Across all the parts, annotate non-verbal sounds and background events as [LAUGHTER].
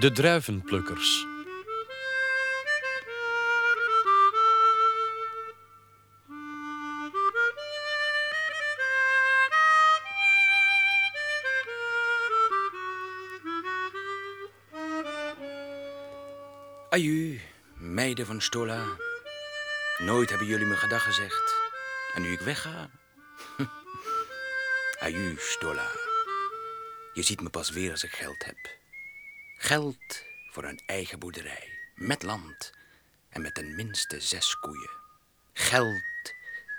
De druivenplukkers. Aju, meiden van Stola. Nooit hebben jullie me gedag gezegd. En nu ik wegga... [LAUGHS] Aju, Stola. Je ziet me pas weer als ik geld heb. Geld voor een eigen boerderij. Met land. En met ten minste zes koeien. Geld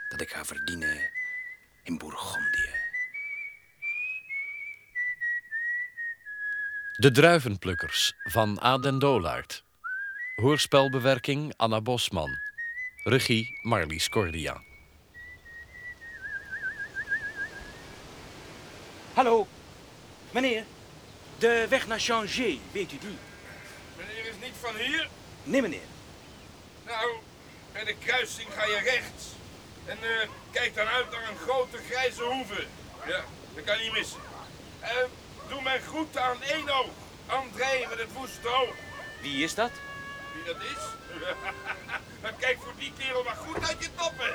dat ik ga verdienen in Bourgondië. De druivenplukkers van Aden Dolaert. Hoorspelbewerking Anna Bosman. Regie Marlies Cordia. Hallo, meneer. De weg naar Changé, weet u die? Meneer is niet van hier? Nee, meneer. Nou, bij de kruising ga je rechts. En eh, kijk dan uit naar een grote grijze hoeve. Ja, dat kan niet missen. Eh, doe mijn groeten aan één oog. André met het woeste oog. Wie is dat? Wie dat is? Dan [LAUGHS] kijk voor die kerel maar goed uit je toppen.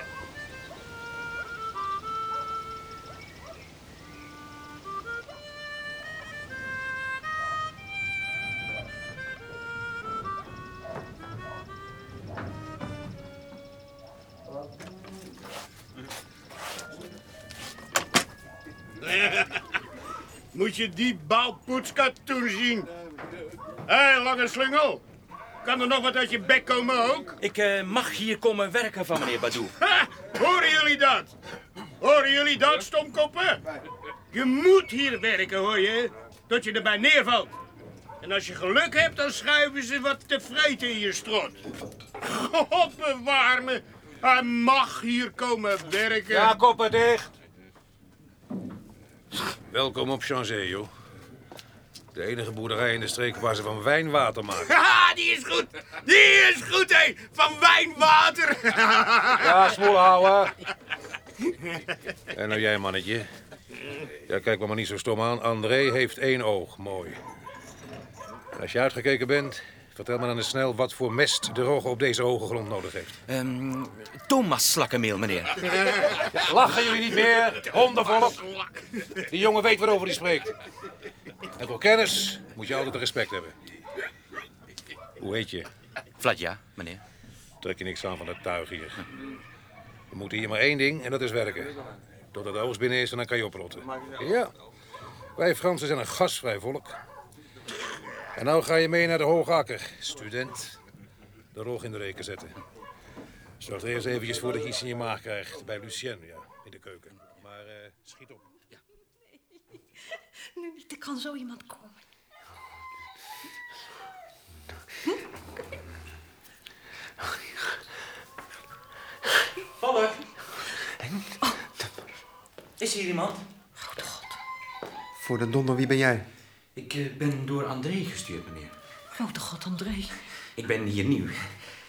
Moet je die baalpoetskatoen zien? Hé, lange slungel. Kan er nog wat uit je bek komen ook? Ik eh, mag hier komen werken van meneer Badou. Ha! Horen jullie dat? Horen jullie dat, stomkoppen? Je moet hier werken, hoor je? Tot je erbij neervalt. En als je geluk hebt, dan schuiven ze wat te vreten in je strot. God bewaar me. Hij mag hier komen werken. Ja, koppen dicht. Welkom op Changé, joh. De enige boerderij in de streek waar ze van wijnwater maken. [LAUGHS] Ha, die is goed. Die is goed, hé. Van wijnwater. [LAUGHS] Ja, smoel houden. En nou jij, mannetje. Ja, kijk me maar niet zo stom aan. André heeft één oog. Mooi. En als je uitgekeken bent, vertel me dan eens snel wat voor mest de rogge op deze hoge grond nodig heeft. Ehm Thomas Slakkenmeel, meneer. [LAUGHS] Lachen jullie niet meer, hondenvolk? Die jongen weet waarover hij spreekt. En voor kennis moet je altijd respect hebben. Hoe heet je? Vladja, meneer. Trek je niks aan van het tuig hier. We moeten hier maar één ding en dat is werken. Totdat de oogst binnen is en dan kan je oprotten. Ja, wij Fransen zijn een gastvrij volk. En nou ga je mee naar de Hoogakker, student. De rog in de reken zetten. Zorg er eerst eventjes voor dat je iets in je maag krijgt. Bij Lucien, ja, in de keuken. Maar eh, schiet op. [LAUGHS] Nu niet, er kan zo iemand komen. Vallen. Is hier iemand? Voor de donder, wie ben jij? Ik eh, ben door André gestuurd, meneer. Grote god, André. Ik ben hier nieuw.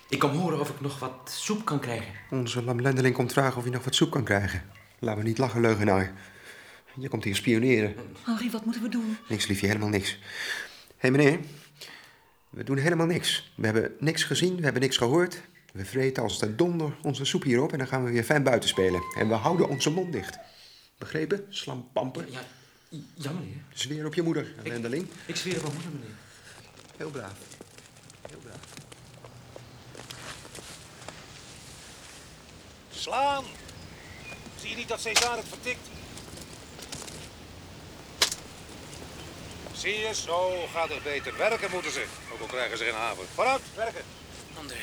Ik kom horen of ik nog wat soep kan krijgen. Onze lamlendeling komt vragen of je nog wat soep kan krijgen. Laat me niet lachen, leugenaar. Je komt hier spioneren. Henri, wat moeten we doen? Niks, liefje, helemaal niks. Hé, hey, meneer. We doen helemaal niks. We hebben niks gezien, we hebben niks gehoord. We vreten als de donder onze soep hierop en dan gaan we weer fijn buiten spelen. En we houden onze mond dicht. Begrepen? Slampamper. Ja, ja meneer. Zweer op je moeder, ellendeling. Ik zweer op mijn moeder, meneer. Heel braaf. Heel braaf. Slaan! Zie je niet dat César het vertikt? Zie je, zo gaat het beter. Werken moeten ze, ook al krijgen ze geen haven. Vooruit, werken. André,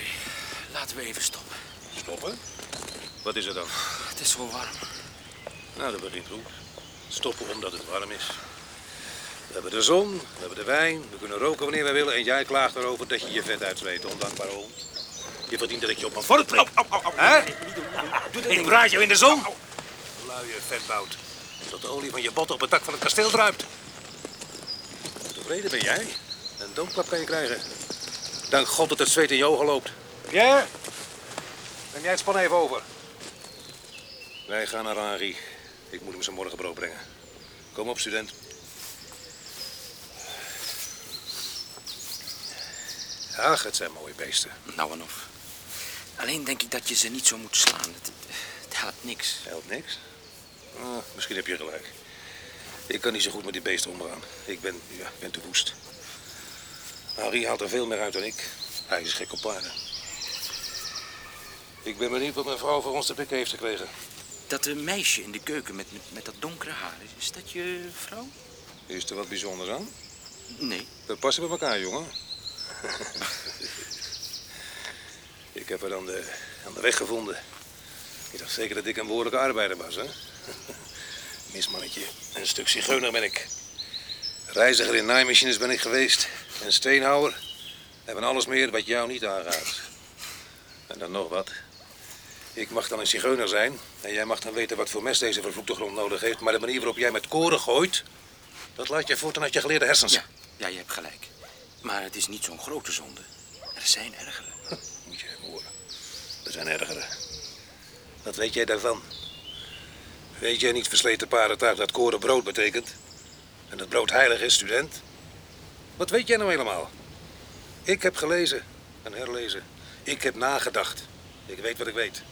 laten we even stoppen. Stoppen? Wat is er dan? Het is zo warm. Nou, dat begint goed. Stoppen omdat het warm is. We hebben de zon, we hebben de wijn, we kunnen roken wanneer we willen... en jij klaagt erover dat je je vet uitzweet, ondankbare hond. Je verdient dat ik je op mijn vork trek. Hè? Ik braad jou in de zon. Luie vetbout. Tot de olie van je botten op het dak van het kasteel druipt. Tevreden ben jij? Een doodklap kan je krijgen. Dank God dat het zweet in je ogen loopt. Ja? Neem jij het span even over. Wij gaan naar Henri. Ik moet hem zijn morgenbrood brengen. Kom op, student. Ach, het zijn mooie beesten. Nou en of. Alleen denk ik dat je ze niet zo moet slaan. Het, het helpt niks. Helpt niks. Ah, misschien heb je gelijk. Ik kan niet zo goed met die beesten omgaan. Ik ben, ja, ben te woest. Harry haalt er veel meer uit dan ik. Hij is gek op paarden. Ik ben benieuwd wat mijn vrouw voor ons te pikken heeft gekregen. Dat eh, meisje in de keuken met, met, met dat donkere haar, is dat je vrouw? Is er wat bijzonders aan? Nee. We passen bij elkaar, jongen. [LAUGHS] ik heb haar aan de, aan de weg gevonden. Ik dacht zeker dat ik een behoorlijke arbeider was, hè? [LAUGHS] Mismannetje. Een stuk zigeuner ben ik. Reiziger in naaimachines ben ik geweest. En steenhouwer. En van alles meer wat jou niet aangaat. En dan nog wat. Ik mag dan een zigeuner zijn. En jij mag dan weten wat voor mes deze vervloekte grond nodig heeft. Maar de manier waarop jij met koren gooit... dat laat je voortaan uit je geleerde hersens. Ja, ja, je hebt gelijk. Maar het is niet zo'n grote zonde. Er zijn ergere. [LAUGHS] Moet je hem horen. Er zijn ergere. Wat weet jij daarvan? Weet jij niet, versleten paardentuig, dat koren brood betekent? En dat brood heilig is, student? Wat weet jij nou helemaal? Ik heb gelezen en herlezen. Ik heb nagedacht. Ik weet wat ik weet.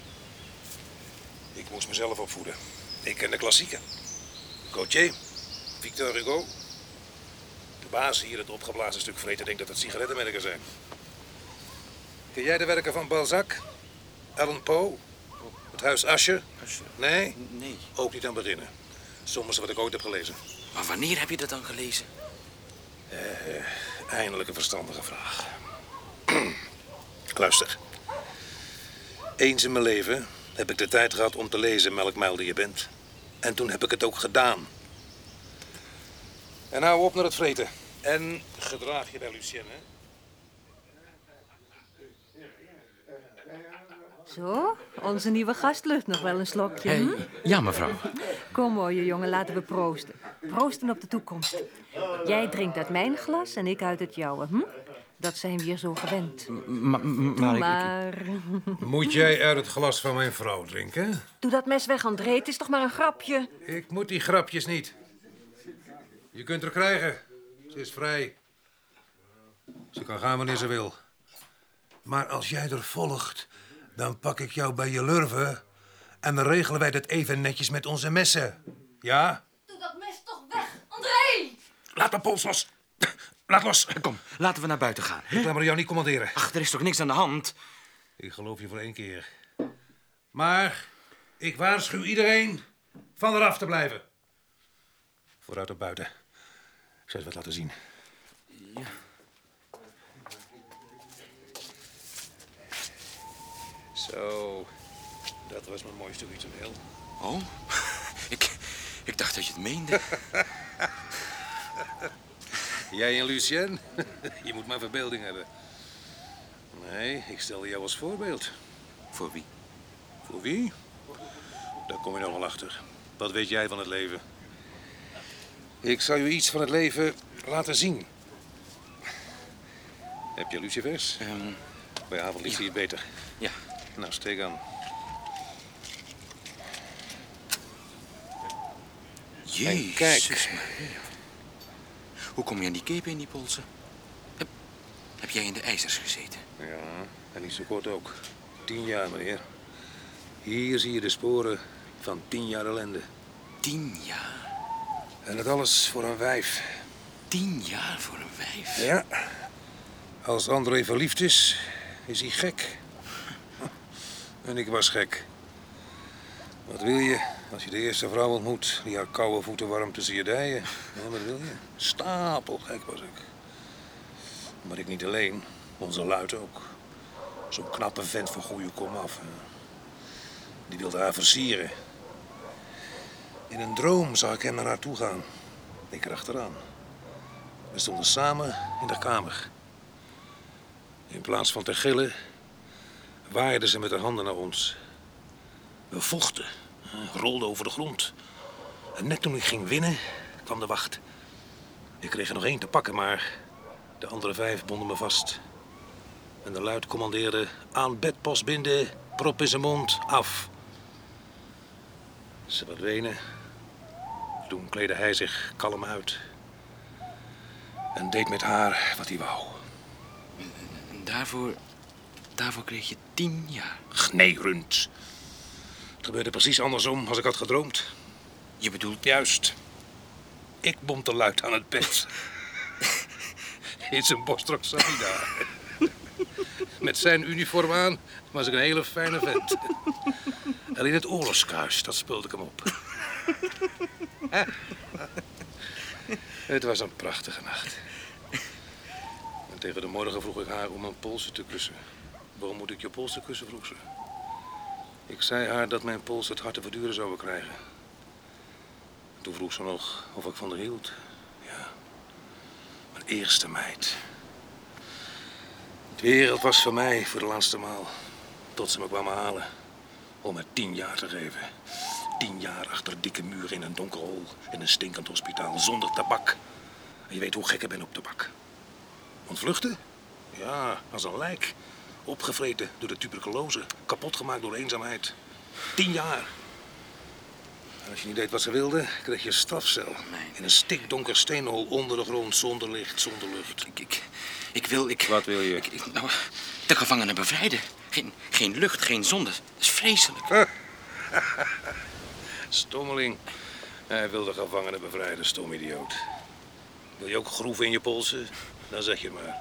Ik moest mezelf opvoeden. Ik ken de klassieken. Gautier, Victor Hugo. De baas hier, het opgeblazen stuk vreten, denkt dat het sigarettenmerken zijn. Ken jij de werken van Balzac? Allan Poe? Het huis Ascher? Nee? Nee. Ook niet aan beginnen. Soms wat ik ooit heb gelezen. Maar wanneer heb je dat dan gelezen? Eindelijk een verstandige vraag. [CLEARS THROAT] Luister. Eens in mijn leven heb ik de tijd gehad om te lezen melkmuil die je bent. En toen heb ik het ook gedaan. En hou op naar het vreten. En gedraag je bij Lucienne. hè? Zo, onze nieuwe gast lust nog wel een slokje. hm? Ja, mevrouw. Kom mooie jongen, laten we proosten. Proosten op de toekomst. Jij drinkt uit mijn glas en ik uit het jouwe. Hm? Dat zijn we hier zo gewend. Maar, maar ik- Maar [LAUGHS] Moet jij uit het glas van mijn vrouw drinken? doe dat mes weg, André. Het is toch maar een grapje. Ik moet die grapjes niet. Je kunt er krijgen. Ze is vrij. Ze kan gaan wanneer ze wil. Maar als jij er volgt, dan pak ik jou bij je lurven. En dan regelen wij dat even netjes met onze messen. Ja? Doe dat mes toch weg, André! Laat mijn pols los. Laat los. Kom, laten we naar buiten gaan. Ik laat me jou niet commanderen. Ach, er is toch niks aan de hand? Ik geloof je voor één keer. Maar ik waarschuw iedereen van eraf te blijven. Vooruit op buiten. Ik zal wat laten zien. Zo, dat was mijn mooiste ritueel. Oh, [LAUGHS] ik, ik dacht dat je het meende. [LAUGHS] Jij en Lucien, [LAUGHS] je moet maar verbeelding hebben. Nee, ik stel jou als voorbeeld. Voor wie? Voor wie? Daar kom je nog wel achter. Wat weet jij van het leven? Ik zal je iets van het leven laten zien. Heb je lucifers? Ehm, Bij avondlicht zie je het beter. ja. Nou, steek aan. Jezus kijk. Hoe kom je aan die kepen in die polsen? Heb, heb jij in de ijzers gezeten? Ja, en niet zo kort ook. Tien jaar, meneer. Hier zie je de sporen van tien jaar ellende. Tien jaar. En dat alles voor een wijf. Tien jaar voor een wijf. Ja. Als André verliefd is, is hij gek. [LAUGHS] En ik was gek. Wat wil je als je de eerste vrouw ontmoet die haar koude voeten warm tussen je dijen? Ja, wat wil je? Stapelgek was ik. Maar ik niet alleen, onze luid ook. Zo'n knappe vent van goede kom af. Die wilde haar versieren. In een droom zag ik hem naar haar toe gaan. Ik erachteraan. We stonden samen in de kamer. In plaats van te gillen, waaide ze met haar handen naar ons. We vochten, rolden over de grond. En net toen ik ging winnen, kwam de wacht. Ik kreeg er nog één te pakken, maar de andere vijf bonden me vast. En de luid commandeerde aan bedpost binden, prop in zijn mond, af. Ze verdwenen. Toen kleedde hij zich kalm uit. En deed met haar wat hij wou. daarvoor... Daarvoor kreeg je tien jaar. Nee, Rund. Het gebeurde precies andersom als ik had gedroomd. Je bedoelt... Juist. Ik bom te luid aan het bed. In zijn daar. Met zijn uniform aan was ik een hele fijne vent. En in het oorlogskuis, dat speelde ik hem op. Het was een prachtige nacht. En tegen de morgen vroeg ik haar om mijn polsen te kussen. Waarom moet ik je polsen kussen, vroeg ze. Ik zei haar dat mijn pols het hart te verduren zouden krijgen. Toen vroeg ze nog of ik van haar hield. Ja, mijn eerste meid. De wereld was voor mij voor de laatste maal. Tot ze me kwamen halen. Om me tien jaar te geven. Tien jaar achter dikke muren in een donker hol. In een stinkend hospitaal zonder tabak. En je weet hoe gek ik ben op tabak. Ontvluchten? Ja, als een lijk. Opgevreten door de tuberculose. Kapot gemaakt door eenzaamheid. Tien jaar. En als je niet deed wat ze wilden, kreeg je een strafcel. In een stikdonker steenhol onder de grond, zonder licht, zonder lucht. Ik, ik, ik wil... Ik, Wat wil je? Ik, ik- nou, de gevangenen bevrijden. Geen, geen lucht, geen zon. Dat is vreselijk. [LAUGHS] Stommeling. Hij wil de gevangenen bevrijden, stom idioot. Wil je ook groeven in je polsen? Dan zeg je maar.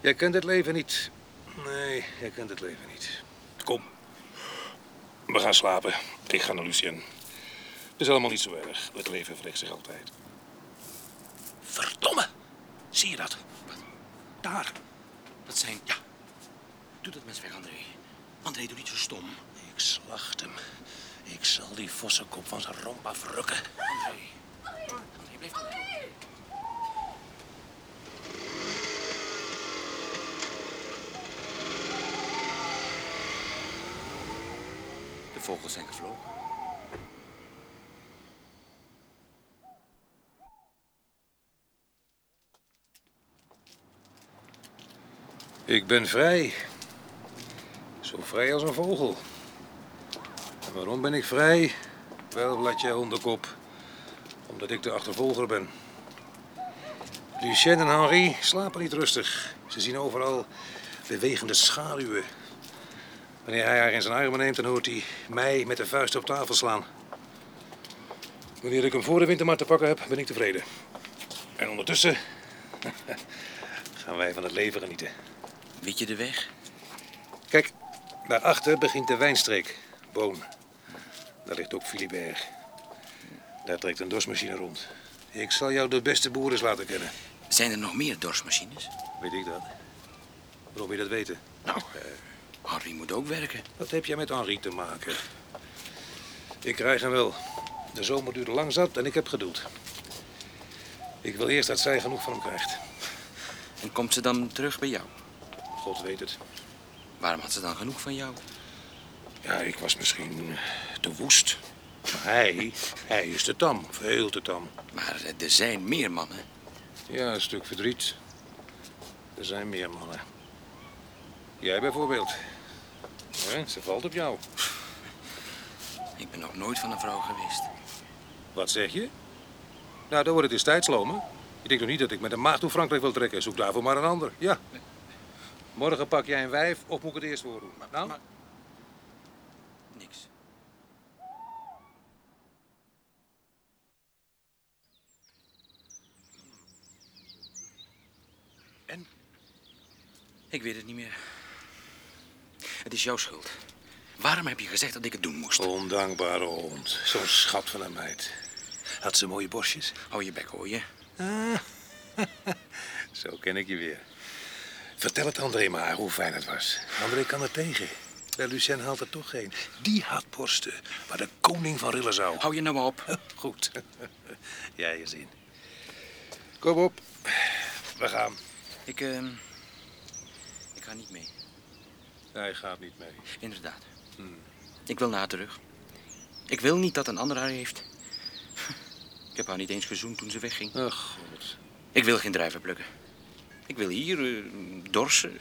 Jij kent het leven niet. Nee, jij kent het leven niet. Kom. We gaan slapen. Ik ga naar Lucien. Het is allemaal niet zo erg. Het leven wreekt zich altijd. Verdomme! Zie je dat? Daar. Dat zijn... Ja. Doe dat mes weg, André. André, doe niet zo stom. Ik slacht hem. Ik zal die vossenkop van zijn romp afrukken. André. André, blijf vogels zijn gevlogen. Ik ben vrij. Zo vrij als een vogel. En waarom ben ik vrij? Wel, bladje hondenkop. Omdat ik de achtervolger ben. Lucien en Henri slapen niet rustig. Ze zien overal bewegende schaduwen. Wanneer hij haar in zijn armen neemt, dan hoort hij mij met de vuist op tafel slaan. Wanneer ik hem voor de winter maar te pakken heb, ben ik tevreden. En ondertussen [LAUGHS] gaan wij van het leven genieten. Weet je de weg? Kijk, daarachter begint de wijnstreek. Boon. Daar ligt ook Philibert. Daar trekt een dorsmachine rond. Ik zal jou de beste boeren laten kennen. Zijn er nog meer dorsmachines? Weet ik dat? Waarom wil je dat weten? Nou, Harry moet ook werken. Wat heb jij met Henri te maken? Ik krijg hem wel. De zomer duurt lang zat en ik heb geduld. Ik wil eerst dat zij genoeg van hem krijgt. En komt ze dan terug bij jou? God weet het. Waarom had ze dan genoeg van jou? Ja, ik was misschien te woest. Maar hij, hij is te tam. Veel te tam. Maar er zijn meer mannen. Ja, een stuk verdriet. Er zijn meer mannen. Jij bijvoorbeeld. Ja, ze valt op jou. Ik ben nog nooit van een vrouw geweest. Wat zeg je? Nou, dan wordt het eens tijd, Slome. Je denkt nog niet dat ik met een maagd door Frankrijk wil trekken. Zoek daarvoor maar een ander. Ja. Morgen pak jij een wijf of moet ik het eerst voordoen? Nou? maar- Niks. En? Ik weet het niet meer. Het is jouw schuld. Waarom heb je gezegd dat ik het doen moest? Ondankbare hond. Zo'n schat van een meid. Had ze mooie borstjes? Hou je bek, hoor je? [LAUGHS] Zo ken ik je weer. Vertel het André maar hoe fijn het was. André kan er tegen. Lucien haalt er toch geen. Die had borsten waar de koning van rillen zou. Hou je nou maar op. [LAUGHS] Goed. [LAUGHS] Jij je zin. Kom op. We gaan. Ik, ehm... Ik ga niet mee. Hij gaat niet mee. Inderdaad. Ik wil naar haar terug. Ik wil niet dat een ander haar heeft. [LAUGHS] Ik heb haar niet eens gezoend toen ze wegging. Ach, god. Ik wil geen druiven plukken. Ik wil hier eh, dorsen.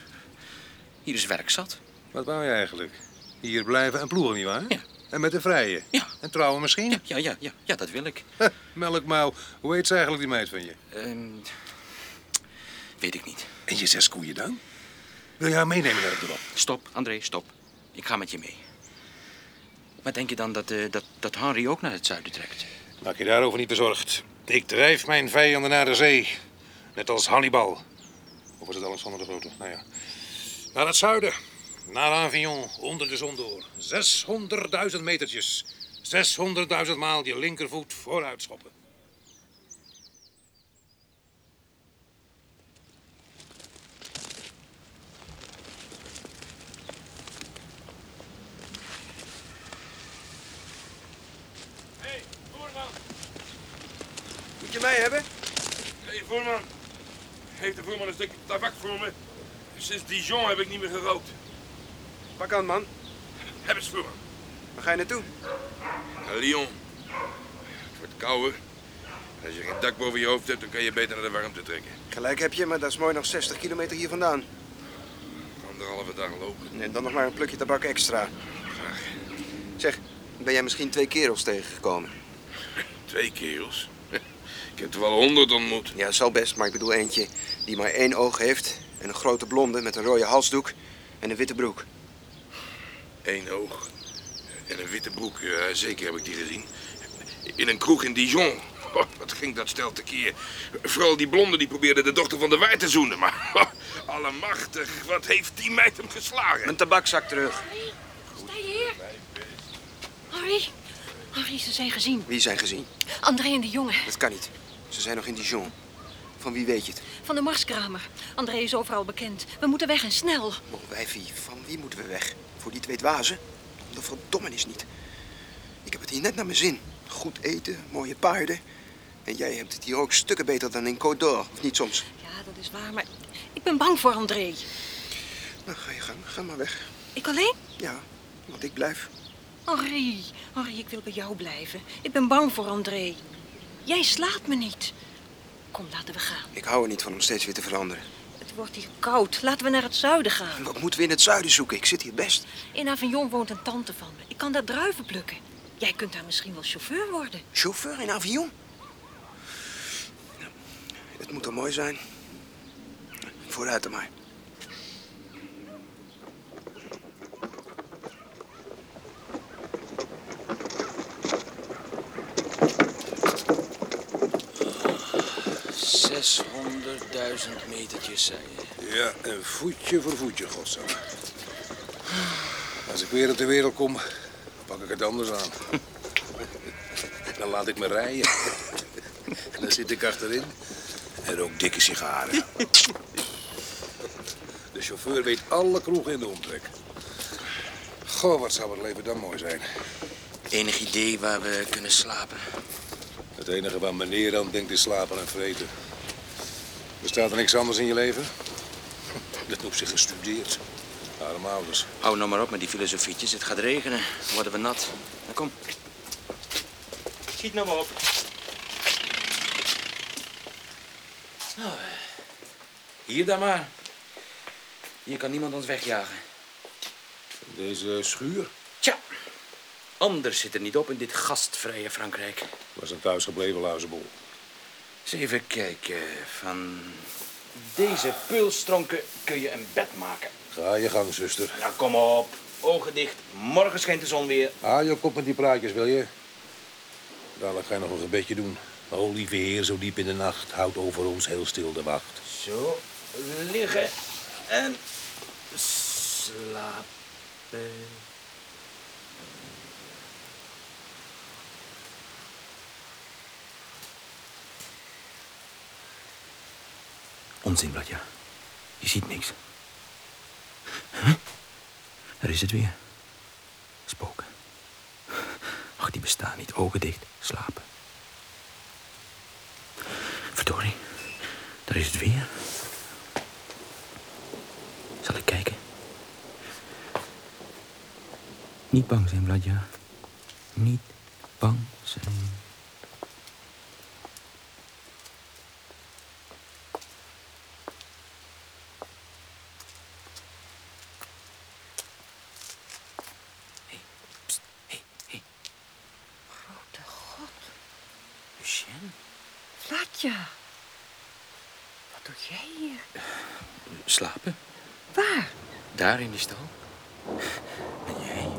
Hier is werk zat. Wat wou je eigenlijk? Hier blijven en ploegen, nietwaar? Ja. En met de vrije? Ja. En trouwen misschien? Ja, ja, ja, ja, ja dat wil ik. [LAUGHS] Huh. Hoe heet ze eigenlijk, die meid van je? Ehm, Weet ik niet. En je zes koeien dan? Wil je haar meenemen naar het dorp? Stop, André, stop. Ik ga met je mee. Maar denk je dan dat, eh, dat, dat Henry ook naar het zuiden trekt? Maak je daarover niet bezorgd. Ik drijf mijn vijanden naar de zee. Net als Hannibal. Of was het Alexander de Grote? Nou ja. Naar het zuiden. Naar Avignon, onder de zon door. 600.000 metertjes. 600.000 maal je linkervoet vooruit schoppen. Hé, hey, voerman. Moet je mij hebben? Hé, hey, voerman. Heeft de voerman een stukje tabak voor me? Sinds Dijon heb ik niet meer gerookt. Pak aan, man. Heb eens, voerman. Waar ga je naartoe? Naar Lyon. Het wordt kouder. Als je geen dak boven je hoofd hebt, dan kan je beter naar de warmte trekken. Gelijk heb je, maar dat is mooi nog 60 kilometer hier vandaan. Anderhalve dag lopen. En dan nog maar een plukje tabak extra. Graag. Zeg, ben jij misschien twee kerels tegengekomen? Twee kerels. Ik heb er wel honderd ontmoet. Ja, zal best, maar ik bedoel eentje die maar één oog heeft... en een grote blonde met een rode halsdoek en een witte broek. Eén oog. En een witte broek. Ja, zeker heb ik die gezien. In een kroeg in Dijon. Oh, wat ging dat stel tekeer. Vooral die blonde die probeerde de dochter van de waard te zoenen. Maar oh, allemachtig, wat heeft die meid hem geslagen? Mijn tabakzak terug. Sta je hier? Harry? Harry, ze zijn gezien. Wie zijn gezien? André en de jongen. Dat kan niet. Ze zijn nog in Dijon. Van wie weet je het? Van de Marskramer. André is overal bekend. We moeten weg en snel. Oh, wijfie, van wie moeten we weg? Voor die twee dwazen? Dat verdommenis niet. Ik heb het hier net naar mijn zin. Goed eten, mooie paarden. En jij hebt het hier ook stukken beter dan in Côte d'Or, of niet soms? Ja, dat is waar, maar ik ben bang voor André. Nou, ga je gang. Ga maar weg. Ik alleen? Ja, want ik blijf. Henri, Henri, ik wil bij jou blijven. Ik ben bang voor André. Jij slaat me niet. Kom, laten we gaan. Ik hou er niet van om steeds weer te veranderen. Het wordt hier koud. Laten we naar het zuiden gaan. Wat moeten we in het zuiden zoeken? Ik zit hier best. In Avignon woont een tante van me. Ik kan daar druiven plukken. Jij kunt daar misschien wel chauffeur worden. Chauffeur in Avignon? Het moet toch mooi zijn? Vooruit dan maar. Zeshonderdduizend metertjes, zei je. Ja, en voetje voor voetje, godsam. Als ik weer op de wereld kom, pak ik het anders aan. Dan laat ik me rijden. En dan zit ik achterin en rook dikke sigaren. De chauffeur weet alle kroegen in de omtrek. Goh, wat zou het leven dan mooi zijn. Enig idee waar we kunnen slapen? Het enige waar meneer aan denkt is slapen en vreten. Bestaat er niks anders in je leven? [LAUGHS] Dat noemt zich gestudeerd. Arme ouders. Hou nou maar op met die filosofietjes. Het gaat regenen. Dan worden we nat. Nou, kom. Schiet nou maar op. Hier dan maar. Hier kan niemand ons wegjagen. Deze schuur Tja. Anders zit er niet op in dit gastvrije Frankrijk. was een thuisgebleven luizenbol. Eens even kijken. Van deze pulstronken kun je een bed maken. Ga je gang, zuster. Nou, kom op. Ogen dicht. Morgen schijnt de zon weer. Haal je kop met die praatjes, wil je? Dadelijk ga je nog een gebedje doen. O, lieve heer, zo diep in de nacht, houdt over ons heel stil de wacht. Zo. Liggen. En slapen. Onzin, Bladja. Je ziet niks. Daar is het weer. Spoken. Ach, die bestaan niet. Ogen dicht. Slapen. Verdorie. Daar is het weer. Zal ik kijken? Niet bang zijn, Bladja. Niet bang zijn. Hé, pst, hé, hé. Grote god. Lucien, Vlatja. wat doe jij hier? Slapen? Waar? Daar in die stal. En jij?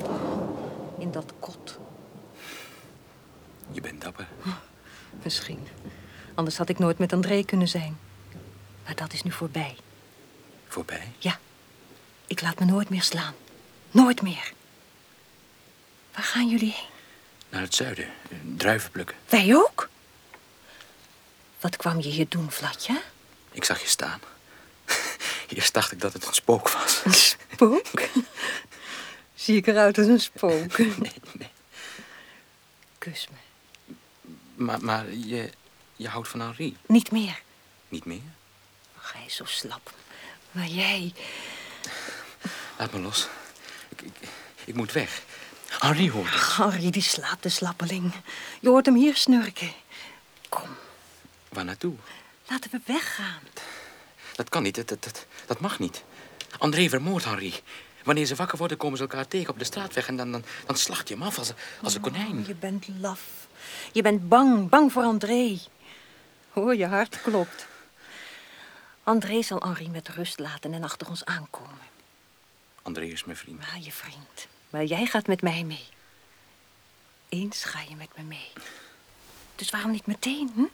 In dat kot. Je bent dapper. Misschien. Anders had ik nooit met André kunnen zijn. Maar dat is nu voorbij. Voorbij? Ja. Ik laat me nooit meer slaan. Nooit meer. Waar gaan jullie heen? Naar het zuiden. eh, Druiven plukken. Wij ook? Wat kwam je hier doen, Vlatje? Ik zag je staan. [LAUGHS] Eerst dacht ik dat het een spook was. Een spook? [LAUGHS] Zie ik eruit als een spook? [LAUGHS] Nee, nee. Kus me. Maar, maar je, je houdt van Henri. Niet meer. Niet meer? Ach, hij is zo slap. Maar jij... Laat me los. Ik, ik, ik moet weg. Henri hoort het. Harry, die slaapt de slappeling. Je hoort hem hier snurken. Kom, Waar naartoe? laten we weggaan. Dat kan niet. Dat, dat, dat, dat mag niet. André vermoordt Henri. Wanneer ze wakker worden, komen ze elkaar tegen op de straatweg... en dan, dan, dan slacht je hem af als, als een konijn. Je bent laf. Je bent bang, bang voor André. Hoor, je hart klopt. André zal Henri met rust laten en achter ons aankomen. André is mijn vriend. Maar je vriend. Maar jij gaat met mij mee. Eens ga je met me mee. Dus waarom niet meteen, hm?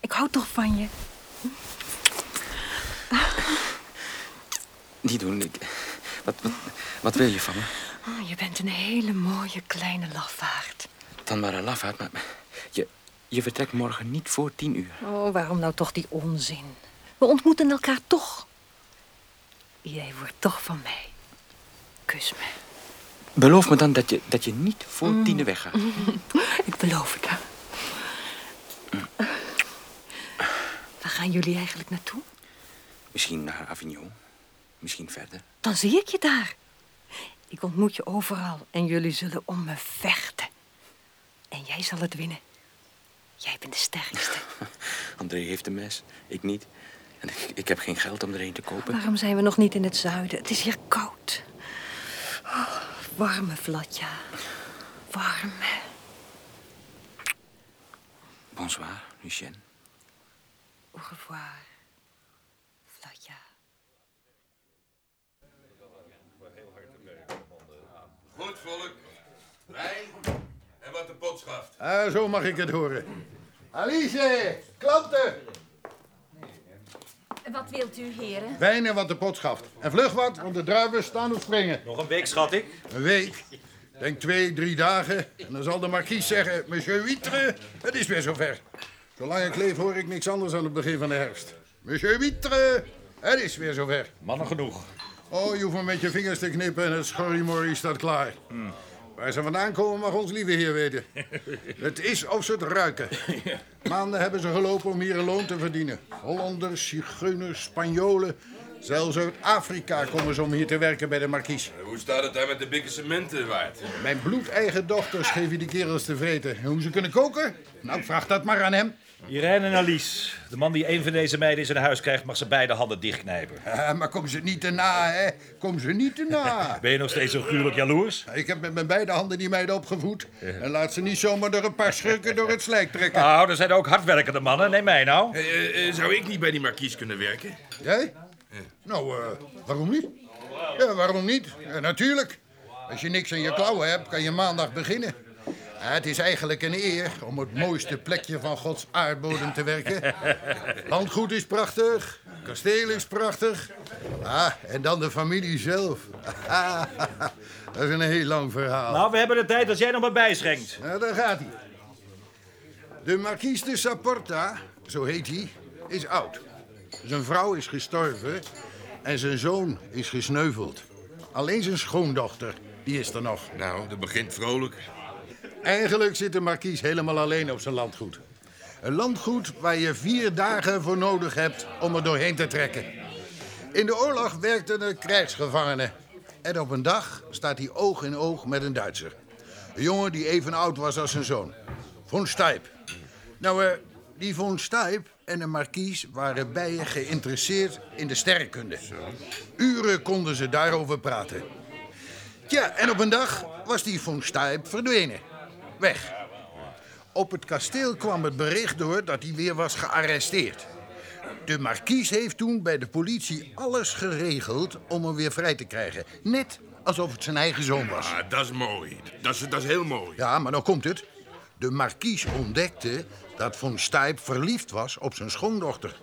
Ik hou toch van je. Niet doen. Ik, wat, wat, wat wil je van me? Oh, je bent een hele mooie kleine lafaard. Dan maar een lafaard, maar je, vertrekt morgen niet voor tien uur. Oh, waarom nou toch die onzin? We ontmoeten elkaar toch. Jij wordt toch van mij. Kus me. Beloof me dan dat je, dat je niet voor tien uur weggaat. [LAUGHS] Ik beloof het. Waar gaan jullie eigenlijk naartoe? Misschien naar Avignon. Misschien verder. Dan zie ik je daar. Ik ontmoet je overal en jullie zullen om me vechten. En jij zal het winnen. Jij bent de sterkste. [LAUGHS] André heeft een mes, ik niet. En ik, ik heb geen geld om er een te kopen. Waarom zijn we nog niet in het zuiden? Het is hier koud. Oh, warme Vlatja. Warme. Bonsoir, Lucien. Au revoir. Vlatja. Goed, volk. Wijn en wat de pot schaft. Ah, zo mag ik het horen. Alice, klanten, Wat wilt u, heren? wijn en wat de pot schaft. En vlug wat, want de druiven staan op springen. Nog een week, schat ik. Een week, denk twee, drie dagen. En dan zal de marquise zeggen, monsieur Huitre, het is weer zover. Zolang ik leef hoor ik niks anders aan het begin van de herfst. Monsieur Huitre, het is weer zover. Mannen genoeg. Oh, je hoeft maar met je vingers te knippen en het schorrimorrie staat klaar. Waar ze vandaan komen mag ons lieve heer weten. [LAUGHS] Het is of ze het ruiken. Maanden hebben ze gelopen om hier een loon te verdienen. Hollanders, Zigeuners, Spanjolen. Zelfs uit Afrika komen ze om hier te werken bij de markies. Hoe staat het daar met de bikke cementenwaard? Mijn bloedeigen dochters geven die kerels te vreten. En hoe ze kunnen koken? Nou, vraag dat maar aan hem. Irene en Alice. De man die een van deze meiden in zijn huis krijgt, mag ze beide handen dichtknijpen. Maar kom ze niet te na, hè? Kom ze niet te na. [LAUGHS] Ben je nog steeds zo gruwelijk jaloers? Ik heb met mijn beide handen die meiden opgevoed. En laat ze niet zomaar door een paar schurken door het slijk trekken. Nou, er zijn ook hardwerkende mannen. Neem mij nou. Eh, eh, zou ik niet bij die markies kunnen werken? Jij? Nou, eh, waarom niet? Ja, waarom niet? Ja, natuurlijk. Als je niks aan je klauwen hebt, kan je maandag beginnen. Ja, het is eigenlijk een eer om het mooiste plekje van Gods aardbodem te werken. Landgoed is prachtig, kasteel is prachtig. Ah, en dan de familie zelf. [LAUGHS] Dat is een heel lang verhaal. Nou, we hebben de tijd als jij nog maar bijschenkt. Nou, daar gaat hij. De Marquis de Saporta, zo heet hij, is oud. Zijn vrouw is gestorven en zijn zoon is gesneuveld. Alleen zijn schoondochter, die is er nog. Nou, dat begint vrolijk. Eigenlijk zit de markies helemaal alleen op zijn landgoed. Een landgoed waar je vier dagen voor nodig hebt om er doorheen te trekken. In de oorlog werkten er krijgsgevangenen. En op een dag staat hij oog in oog met een Duitser. Een jongen die even oud was als zijn zoon. Von Stijp. Nou, eh, die Von Stijp en de markies waren beiden geïnteresseerd in de sterrenkunde. Uren konden ze daarover praten. Tja, en op een dag was die Von Stijp verdwenen. Weg. Op het kasteel kwam het bericht door dat hij weer was gearresteerd. De markies heeft toen bij de politie alles geregeld om hem weer vrij te krijgen. Net alsof het zijn eigen zoon was. Ah, dat is mooi. Dat is, dat is heel mooi. Ja, maar nou komt het. De markies ontdekte dat von Stuyp verliefd was op zijn schoondochter.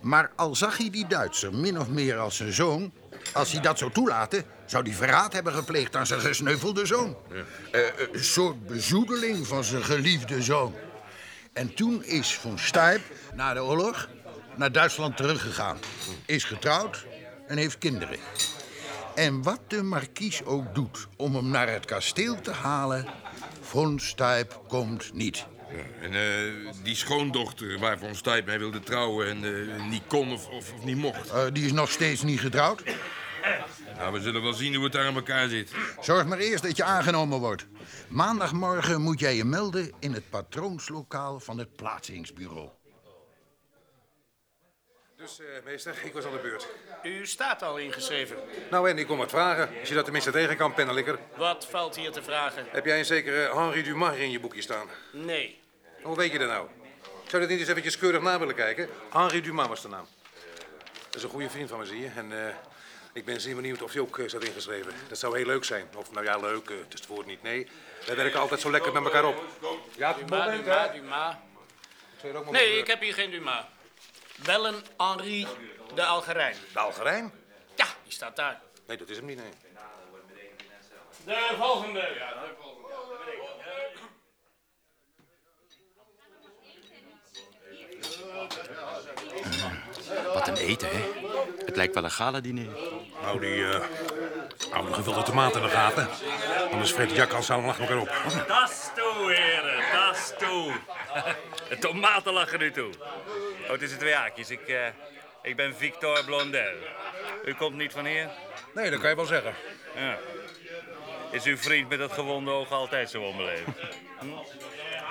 Maar al zag hij die Duitser min of meer als zijn zoon... als hij dat zou toelaten, zou hij verraad hebben gepleegd aan zijn gesneuvelde zoon. Eh, eh, een soort bezoedeling van zijn geliefde zoon. En toen is von Stuyp na de oorlog naar Duitsland teruggegaan. Is getrouwd en heeft kinderen. En wat de markies ook doet om hem naar het kasteel te halen... von Stuyp komt niet. En eh, die schoondochter waar Von Stuyp mee wilde trouwen en eh, niet kon of, of, of niet mocht. Eh, die is nog steeds niet getrouwd. Nou, we zullen wel zien hoe het daar aan elkaar zit. Zorg maar eerst dat je aangenomen wordt. Maandagmorgen moet jij je melden in het patroonslokaal van het plaatsingsbureau. Dus, eh, meester, ik was aan de beurt. U staat al ingeschreven. Nou, en ik kom wat vragen. Als je dat tenminste tegen kan, pennelikker. Wat valt hier te vragen? Heb jij een zekere Henri Dumas in je boekje staan? Nee. Hoe weet je dat nou? Zou je dat niet eens eventjes keurig na willen kijken? Henri Dumas was de naam. Dat is een goede vriend van me, zie je. En eh, ik ben zeer benieuwd of hij ook eh, staat ingeschreven. Dat zou heel leuk zijn. Of, nou ja, leuk, het is het woord niet. Nee, wij werken altijd zo lekker met elkaar op. Ja, Dumas, Dumas, Dumas. Nee, ik heb hier geen Dumas. Wel een Henri de Algerijn. De Algerijn? Ja, die staat daar. Nee, dat is hem niet, nee. De volgende. Wat een eten, hè? Het lijkt wel een gala-diner. Hou die, eh hou de gevulde tomaten in de gaten. Anders vreet Jack al samen lachen elkaar op. Dat is toe, heren, dat is toe. De tomaten lachen nu toe. Oh, het is het twee haakjes. Ik, eh, ik ben Victor Blondel. U komt niet van hier? Nee, dat kan je wel zeggen. Ja. Is uw vriend met dat gewonde oog altijd zo onbeleefd? Hm?